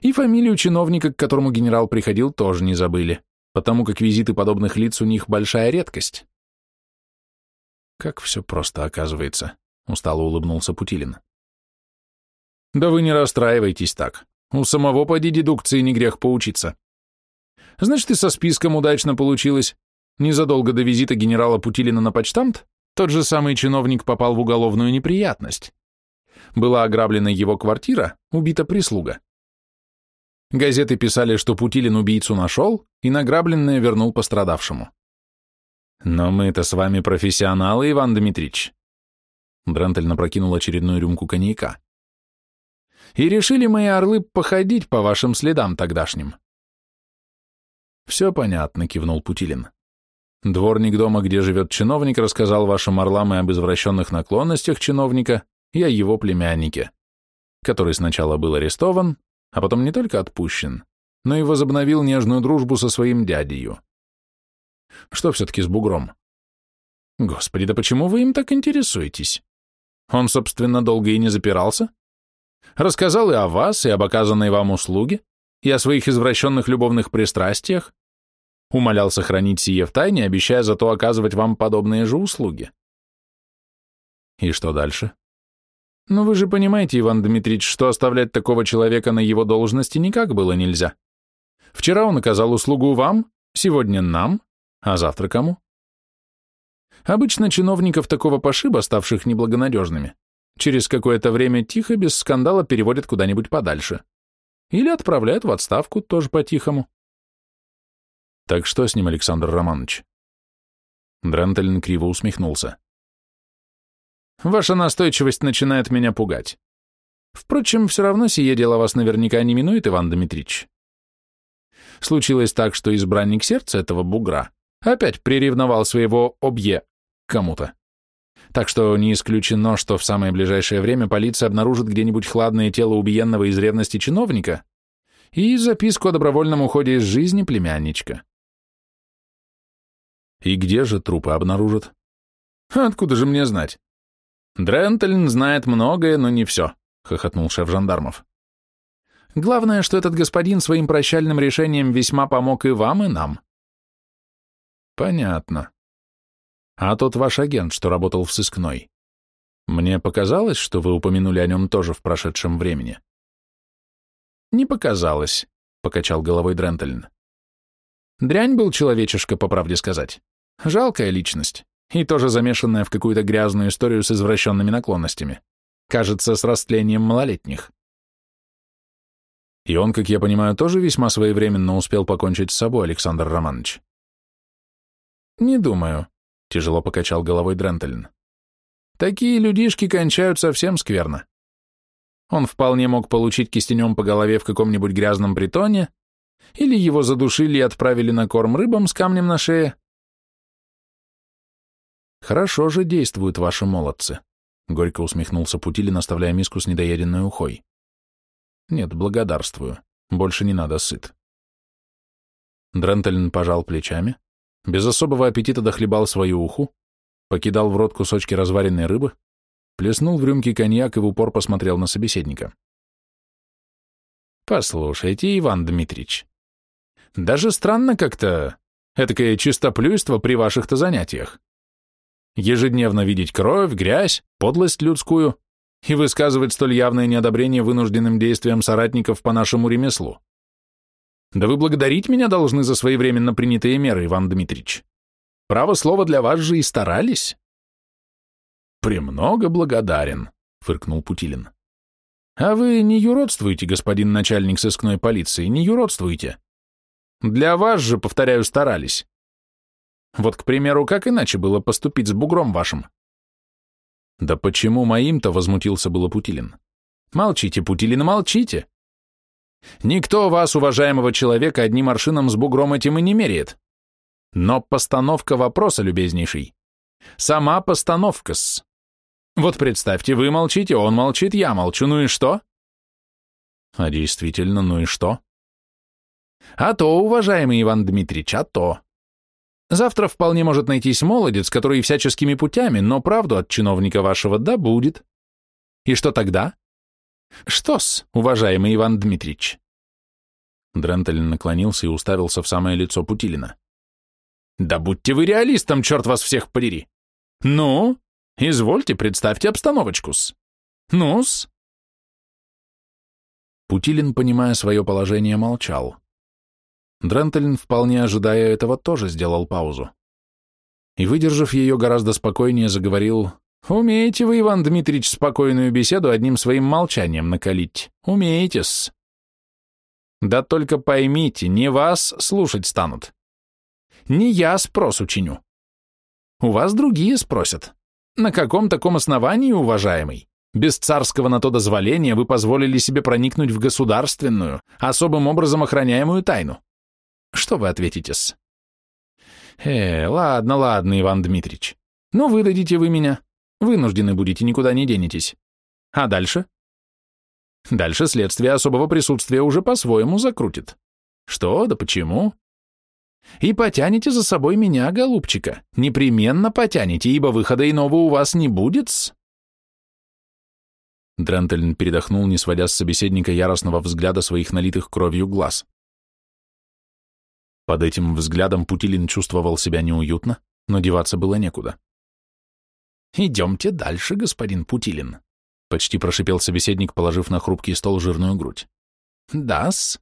И фамилию чиновника, к которому генерал приходил, тоже не забыли, потому как визиты подобных лиц у них большая редкость. Как все просто оказывается, устало улыбнулся Путилин. Да вы не расстраивайтесь так. У самого поди дедукции не грех поучиться. Значит, и со списком удачно получилось. Незадолго до визита генерала Путилина на почтамт тот же самый чиновник попал в уголовную неприятность. Была ограблена его квартира, убита прислуга. Газеты писали, что Путилин убийцу нашел и награбленное вернул пострадавшему. Но мы-то с вами профессионалы, Иван Дмитрич. Дрентель напрокинул очередную рюмку коньяка. И решили мои орлы походить по вашим следам тогдашним. Все понятно, кивнул Путилин. Дворник дома, где живет чиновник, рассказал вашим орлам и об извращенных наклонностях чиновника и о его племяннике, который сначала был арестован, а потом не только отпущен, но и возобновил нежную дружбу со своим дядею. Что все-таки с бугром? Господи, да почему вы им так интересуетесь? Он, собственно, долго и не запирался. Рассказал и о вас, и об оказанной вам услуге, и о своих извращенных любовных пристрастиях. Умолял сохранить сие в тайне, обещая зато оказывать вам подобные же услуги. И что дальше? Но вы же понимаете, Иван Дмитриевич, что оставлять такого человека на его должности никак было нельзя. Вчера он оказал услугу вам, сегодня нам, а завтра кому? Обычно чиновников такого пошиба, ставших неблагонадежными, через какое-то время тихо, без скандала переводят куда-нибудь подальше. Или отправляют в отставку, тоже по-тихому. Так что с ним, Александр Романович? Дрентельн криво усмехнулся. Ваша настойчивость начинает меня пугать. Впрочем, все равно сие дело вас наверняка не минует, Иван Дмитрич. Случилось так, что избранник сердца этого бугра опять приревновал своего объе кому-то. Так что не исключено, что в самое ближайшее время полиция обнаружит где-нибудь хладное тело убиенного из ревности чиновника и записку о добровольном уходе из жизни племянничка. И где же трупы обнаружат? Откуда же мне знать? Дрентельн знает многое, но не все, хохотнул шеф жандармов. Главное, что этот господин своим прощальным решением весьма помог и вам, и нам. Понятно. А тот ваш агент, что работал в сыскной, мне показалось, что вы упомянули о нем тоже в прошедшем времени. Не показалось, покачал головой Дрентельн. Дрянь был человечишка, по правде сказать. Жалкая личность и тоже замешанная в какую-то грязную историю с извращенными наклонностями. Кажется, с растлением малолетних. И он, как я понимаю, тоже весьма своевременно успел покончить с собой, Александр Романович. Не думаю, тяжело покачал головой Дрентельн. Такие людишки кончают совсем скверно. Он вполне мог получить кистенем по голове в каком-нибудь грязном притоне, или его задушили и отправили на корм рыбам с камнем на шее, Хорошо же действуют ваши молодцы, горько усмехнулся Путилин, оставляя миску с недоеденной ухой. Нет, благодарствую. Больше не надо сыт. Дрентельн пожал плечами, без особого аппетита дохлебал свою уху, покидал в рот кусочки разваренной рыбы, плеснул в рюмки коньяк и в упор посмотрел на собеседника. «Послушайте, Иван Дмитрич, даже странно как-то, этакое чистоплюйство при ваших-то занятиях ежедневно видеть кровь, грязь, подлость людскую и высказывать столь явное неодобрение вынужденным действиям соратников по нашему ремеслу. Да вы благодарить меня должны за своевременно принятые меры, Иван Дмитрич. Право слово для вас же и старались. «Премного благодарен», — фыркнул Путилин. «А вы не юродствуете, господин начальник сыскной полиции, не юродствуете. Для вас же, повторяю, старались. Вот, к примеру, как иначе было поступить с бугром вашим? Да почему моим-то, возмутился было Путилин. Молчите, Путилин, молчите. Никто вас, уважаемого человека, одним аршином с бугром этим и не меряет. Но постановка вопроса, любезнейший, сама постановка-с. Вот представьте, вы молчите, он молчит, я молчу, ну и что? А действительно, ну и что? А то, уважаемый Иван Дмитриевич, а то. Завтра вполне может найтись молодец, который всяческими путями, но правду от чиновника вашего добудет. И что тогда? Что-с, уважаемый Иван Дмитриевич? Дрентель наклонился и уставился в самое лицо Путилина. Да будьте вы реалистом, черт вас всех подери. Ну, извольте, представьте обстановочку-с. Ну-с. Путилин, понимая свое положение, молчал. Дрентельн, вполне ожидая этого, тоже сделал паузу. И, выдержав ее, гораздо спокойнее заговорил «Умеете вы, Иван Дмитриевич, спокойную беседу одним своим молчанием накалить? Умеете-с. Да только поймите, не вас слушать станут. Не я спрос учиню. У вас другие спросят. На каком таком основании, уважаемый? Без царского на то дозволения вы позволили себе проникнуть в государственную, особым образом охраняемую тайну. Что вы ответите-с? Э, ладно, ладно, Иван Дмитрич. Ну, выдадите вы меня. Вынуждены будете, никуда не денетесь. А дальше? Дальше следствие особого присутствия уже по-своему закрутит. Что, да почему? И потянете за собой меня, голубчика. Непременно потянете, ибо выхода иного у вас не будет-с. Дрентельн передохнул, не сводя с собеседника яростного взгляда своих налитых кровью глаз. Под этим взглядом Путилин чувствовал себя неуютно, но деваться было некуда. «Идемте дальше, господин Путилин», — почти прошипел собеседник, положив на хрупкий стол жирную грудь. «Да-с.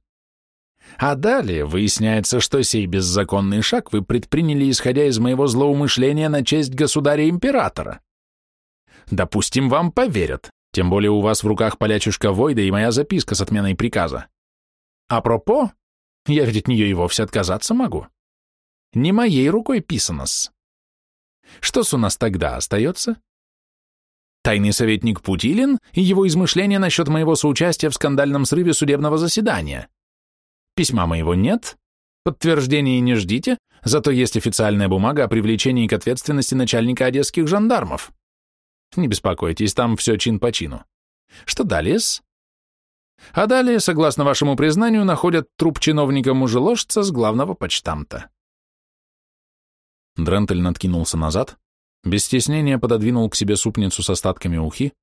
А далее выясняется, что сей беззаконный шаг вы предприняли, исходя из моего злоумышления на честь государя-императора. Допустим, вам поверят, тем более у вас в руках полячушка Войда и моя записка с отменой приказа. Апропо, я ведь от нее и вовсе отказаться могу. Не моей рукой писано-с. Что-с у нас тогда остается? Тайный советник Путилин и его измышления насчет моего соучастия в скандальном срыве судебного заседания. Письма моего нет, подтверждений не ждите, зато есть официальная бумага о привлечении к ответственности начальника одесских жандармов. Не беспокойтесь, там все чин по чину. Что далее-с? А далее, согласно вашему признанию, находят труп чиновника-мужеложца с главного почтамта. Дрентель надкинулся назад, без стеснения пододвинул к себе супницу с остатками ухи,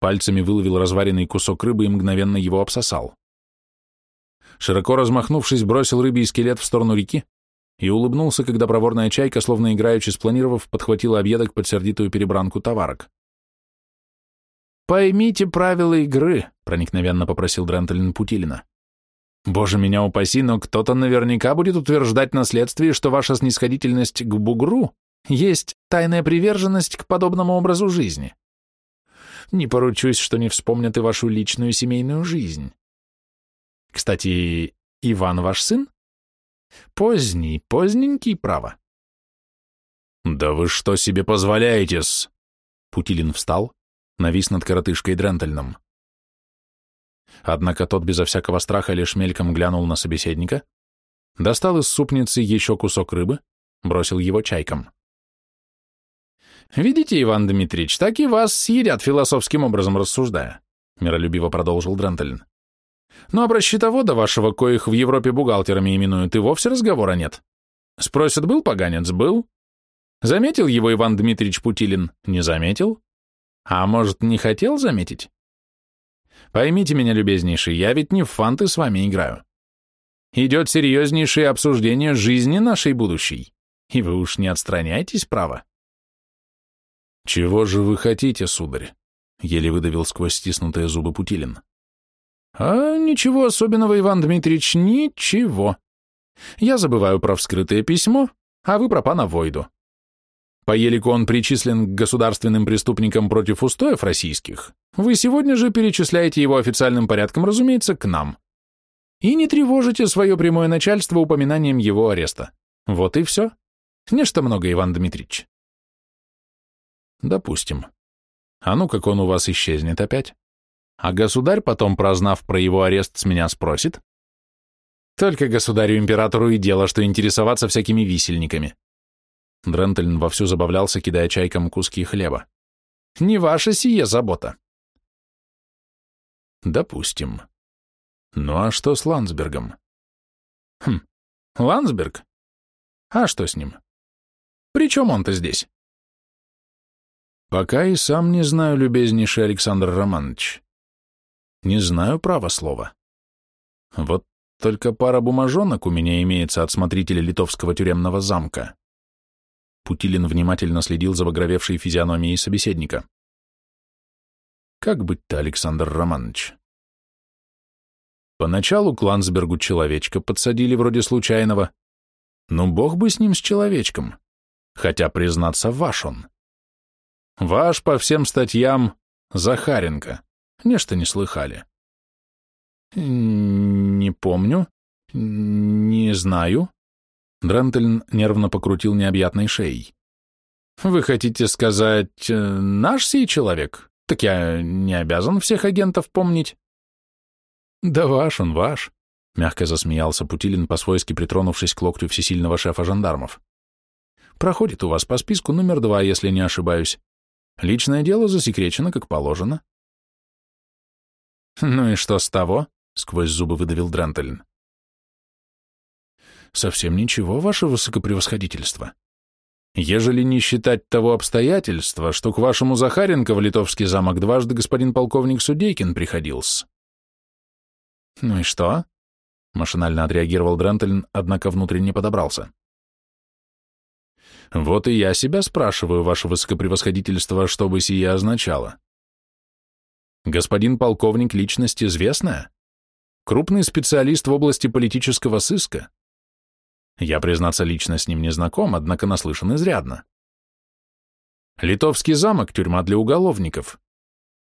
пальцами выловил разваренный кусок рыбы и мгновенно его обсосал. Широко размахнувшись, бросил рыбий скелет в сторону реки и улыбнулся, когда проворная чайка, словно играючи спланировав, подхватила объедок под сердитую перебранку товарок. «Поймите правила игры», — проникновенно попросил Дрентелин Путилина. «Боже меня упаси, но кто-то наверняка будет утверждать на следствии, что ваша снисходительность к бугру есть тайная приверженность к подобному образу жизни. Не поручусь, что не вспомнят и вашу личную семейную жизнь. Кстати, Иван ваш сын? Поздний, поздненький, право». «Да вы что себе позволяете-с?» Путилин встал, навис над коротышкой Дрентельном. Однако тот безо всякого страха лишь мельком глянул на собеседника, достал из супницы еще кусок рыбы, бросил его чайкам. «Видите, Иван Дмитриевич, так и вас съедят философским образом рассуждая», миролюбиво продолжил Дрентельн. «Но про счетовода вашего, коих в Европе бухгалтерами именуют, и вовсе разговора нет. Спросят, был поганец? Был. Заметил его Иван Дмитриевич Путилин? Не заметил. А может, не хотел заметить? Поймите меня, любезнейший, я ведь не в фанты с вами играю. Идет серьезнейшее обсуждение жизни нашей будущей, и вы уж не отстраняйтесь, право. Чего же вы хотите, сударь? Еле выдавил сквозь стиснутые зубы Путилин. А ничего особенного, Иван Дмитриевич, ничего. Я забываю про вскрытое письмо, а вы про пана Войду. По елику он причислен к государственным преступникам против устоев российских. Вы сегодня же перечисляете его официальным порядком, разумеется, к нам. И не тревожите свое прямое начальство упоминанием его ареста. Вот и все. Нечто много, Иван Дмитриевич. Допустим. А ну, как он у вас исчезнет опять? А государь потом, прознав про его арест, с меня спросит? Только государю-императору и дело, что интересоваться всякими висельниками. Дрентельн вовсю забавлялся, кидая чайкам куски хлеба. Не ваша сие забота. Допустим. Ну а что с Ландсбергом? Хм, Ландсберг? А что с ним? При чем он-то здесь? Пока и сам не знаю, любезнейший Александр Романович. Не знаю права слова. Вот только пара бумажонок у меня имеется от смотрителя литовского тюремного замка. Путилин внимательно следил за багровевшей физиономией собеседника. Как быть-то, Александр Романович? Поначалу к Ландсбергу человечка подсадили вроде случайного. но бог бы с ним, с человечком. Хотя, признаться, ваш он. Ваш по всем статьям Захаренко. Нечто не слыхали. Не помню. Не знаю. Дрентельн нервно покрутил необъятной шеей. Вы хотите сказать, э, наш сей человек? Так я не обязан всех агентов помнить. Да ваш он, ваш, мягко засмеялся Путилин, по-свойски притронувшись к локтю всесильного шефа жандармов. Проходит у вас по списку номер два, если не ошибаюсь. Личное дело засекречено, как положено. Ну и что с того? Сквозь зубы выдавил Дрентельн. Совсем ничего, ваше высокопревосходительство. Ежели не считать того обстоятельства, что к вашему Захаренко в литовский замок дважды господин полковник Судейкин приходился. Ну и что? Машинально отреагировал Дрентельн, однако внутренне подобрался. Вот и я себя спрашиваю, ваше высокопревосходительство, что бы сие означало. Господин полковник — личность известная, крупный специалист в области политического сыска. Я, признаться, лично с ним не знаком, однако наслышан изрядно. Литовский замок — тюрьма для уголовников.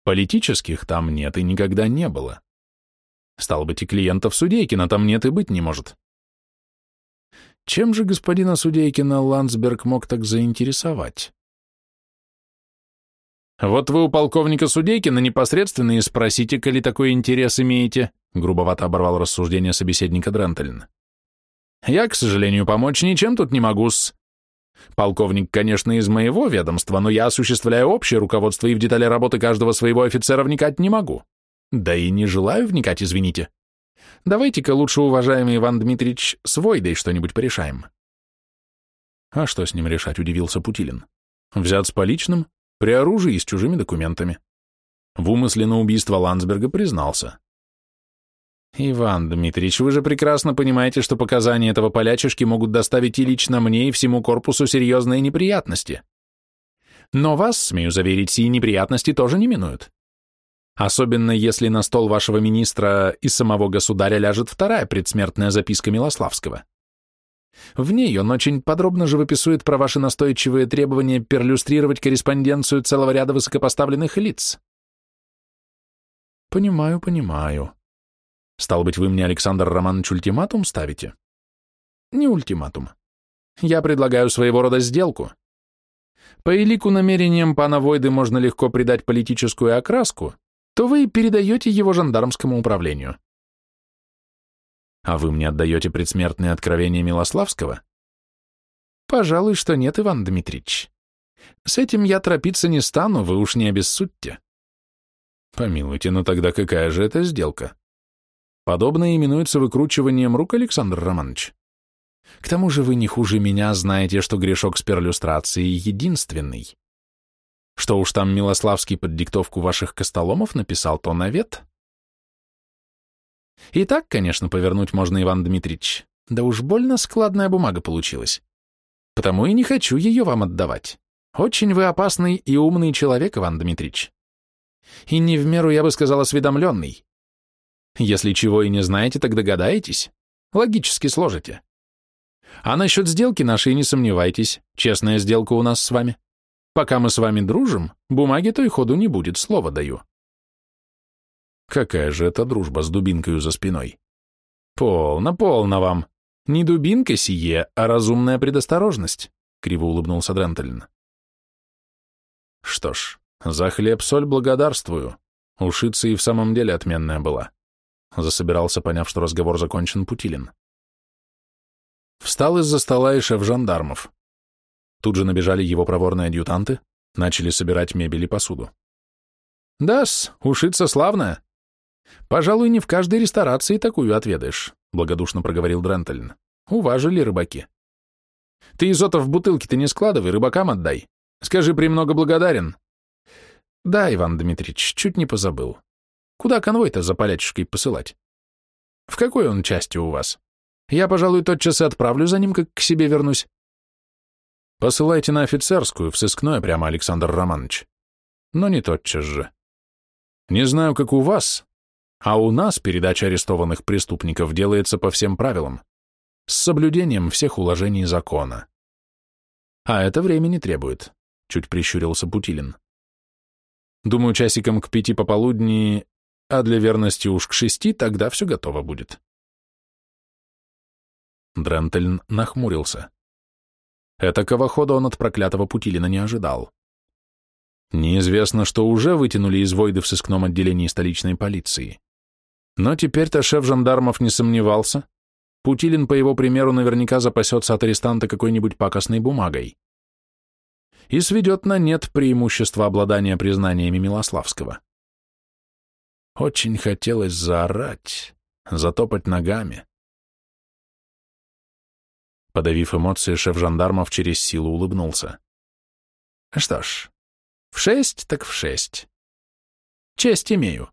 Политических там нет и никогда не было. Стал быть, и клиентов Судейкина там нет и быть не может. Чем же господина Судейкина Ландсберг мог так заинтересовать? «Вот вы у полковника Судейкина непосредственно и спросите, коли такой интерес имеете», грубовато оборвал рассуждение собеседника Дрентельн. «Я, к сожалению, помочь ничем тут не могу-с. Полковник, конечно, из моего ведомства, но я осуществляю общее руководство и в детали работы каждого своего офицера вникать не могу. Да и не желаю вникать, извините. Давайте-ка лучше, уважаемый Иван Дмитриевич, с Войдой что-нибудь порешаем. А что с ним решать, удивился Путилин. Взят с поличным, при оружии и с чужими документами. В умысле на убийство Ландсберга признался. Иван Дмитриевич, вы же прекрасно понимаете, что показания этого полячишки могут доставить и лично мне, и всему корпусу серьезные неприятности. Но вас, смею заверить, сии неприятности тоже не минуют. Особенно если на стол вашего министра и самого государя ляжет вторая предсмертная записка Милославского. В ней он очень подробно живописует про ваши настойчивые требования перлюстрировать корреспонденцию целого ряда высокопоставленных лиц. Понимаю, понимаю. Стал быть, вы мне, Александр Романович, ультиматум ставите? Не ультиматум. Я предлагаю своего рода сделку. По элику намерениям пана Войды можно легко придать политическую окраску, то вы передаете его жандармскому управлению. А вы мне отдаете предсмертные откровения Милославского? Пожалуй, что нет, Иван Дмитриевич. С этим я торопиться не стану, вы уж не обессудьте. Помилуйте, но тогда какая же это сделка? Подобное именуется выкручиванием рук, Александр Романович. К тому же вы не хуже меня знаете, что грешок с перлюстрацией единственный. Что уж там Милославский под диктовку ваших костоломов написал, то навет. И так, конечно, повернуть можно, Иван Дмитриевич. Да уж больно складная бумага получилась. Потому и не хочу ее вам отдавать. Очень вы опасный и умный человек, Иван Дмитриевич. И не в меру, я бы сказал, осведомленный. Если чего и не знаете, так догадаетесь. Логически сложите. А насчет сделки нашей не сомневайтесь. Честная сделка у нас с вами. Пока мы с вами дружим, бумаги той ходу не будет, слово даю. Какая же это дружба с дубинкой за спиной? Полно, полно вам. Не дубинка сие, а разумная предосторожность, криво улыбнулся Дрентельн. Что ж, за хлеб-соль благодарствую. Ушица и в самом деле отменная была. Засобирался, поняв, что разговор закончен, Путилин. Встал из-за стола и шеф жандармов. Тут же набежали его проворные адъютанты, начали собирать мебель и посуду. «Да-с, ушица славная. Пожалуй, не в каждой ресторации такую отведаешь», — благодушно проговорил Дрентельн. «Уважили рыбаки. Ты, Изотов, в бутылки-то не складывай, рыбакам отдай. Скажи, премного благодарен». «Да, Иван Дмитриевич, чуть не позабыл. Куда конвой-то за полячишкой посылать? В какой он части у вас? Я, пожалуй, тотчас и отправлю за ним, как к себе вернусь». «Посылайте на офицерскую, в сыскное прямо, Александр Романович. Но не тотчас же. Не знаю, как у вас, а у нас передача арестованных преступников делается по всем правилам, с соблюдением всех уложений закона. А это времени требует, чуть прищурился Путилин. Думаю, часиком к пяти пополудни, а для верности уж к шести, тогда все готово будет. Дрентельн нахмурился. Этакого хода он от проклятого Путилина не ожидал. Неизвестно, что уже вытянули из Войды в сыскном отделении столичной полиции. Но теперь-то шеф жандармов не сомневался. Путилин, по его примеру, наверняка запасется от арестанта какой-нибудь пакостной бумагой. И сведет на нет преимущество обладания признаниями Милославского. Очень хотелось заорать, затопать ногами. Подавив эмоции, шеф жандармов через силу улыбнулся. Что ж, в шесть так в шесть. Честь имею.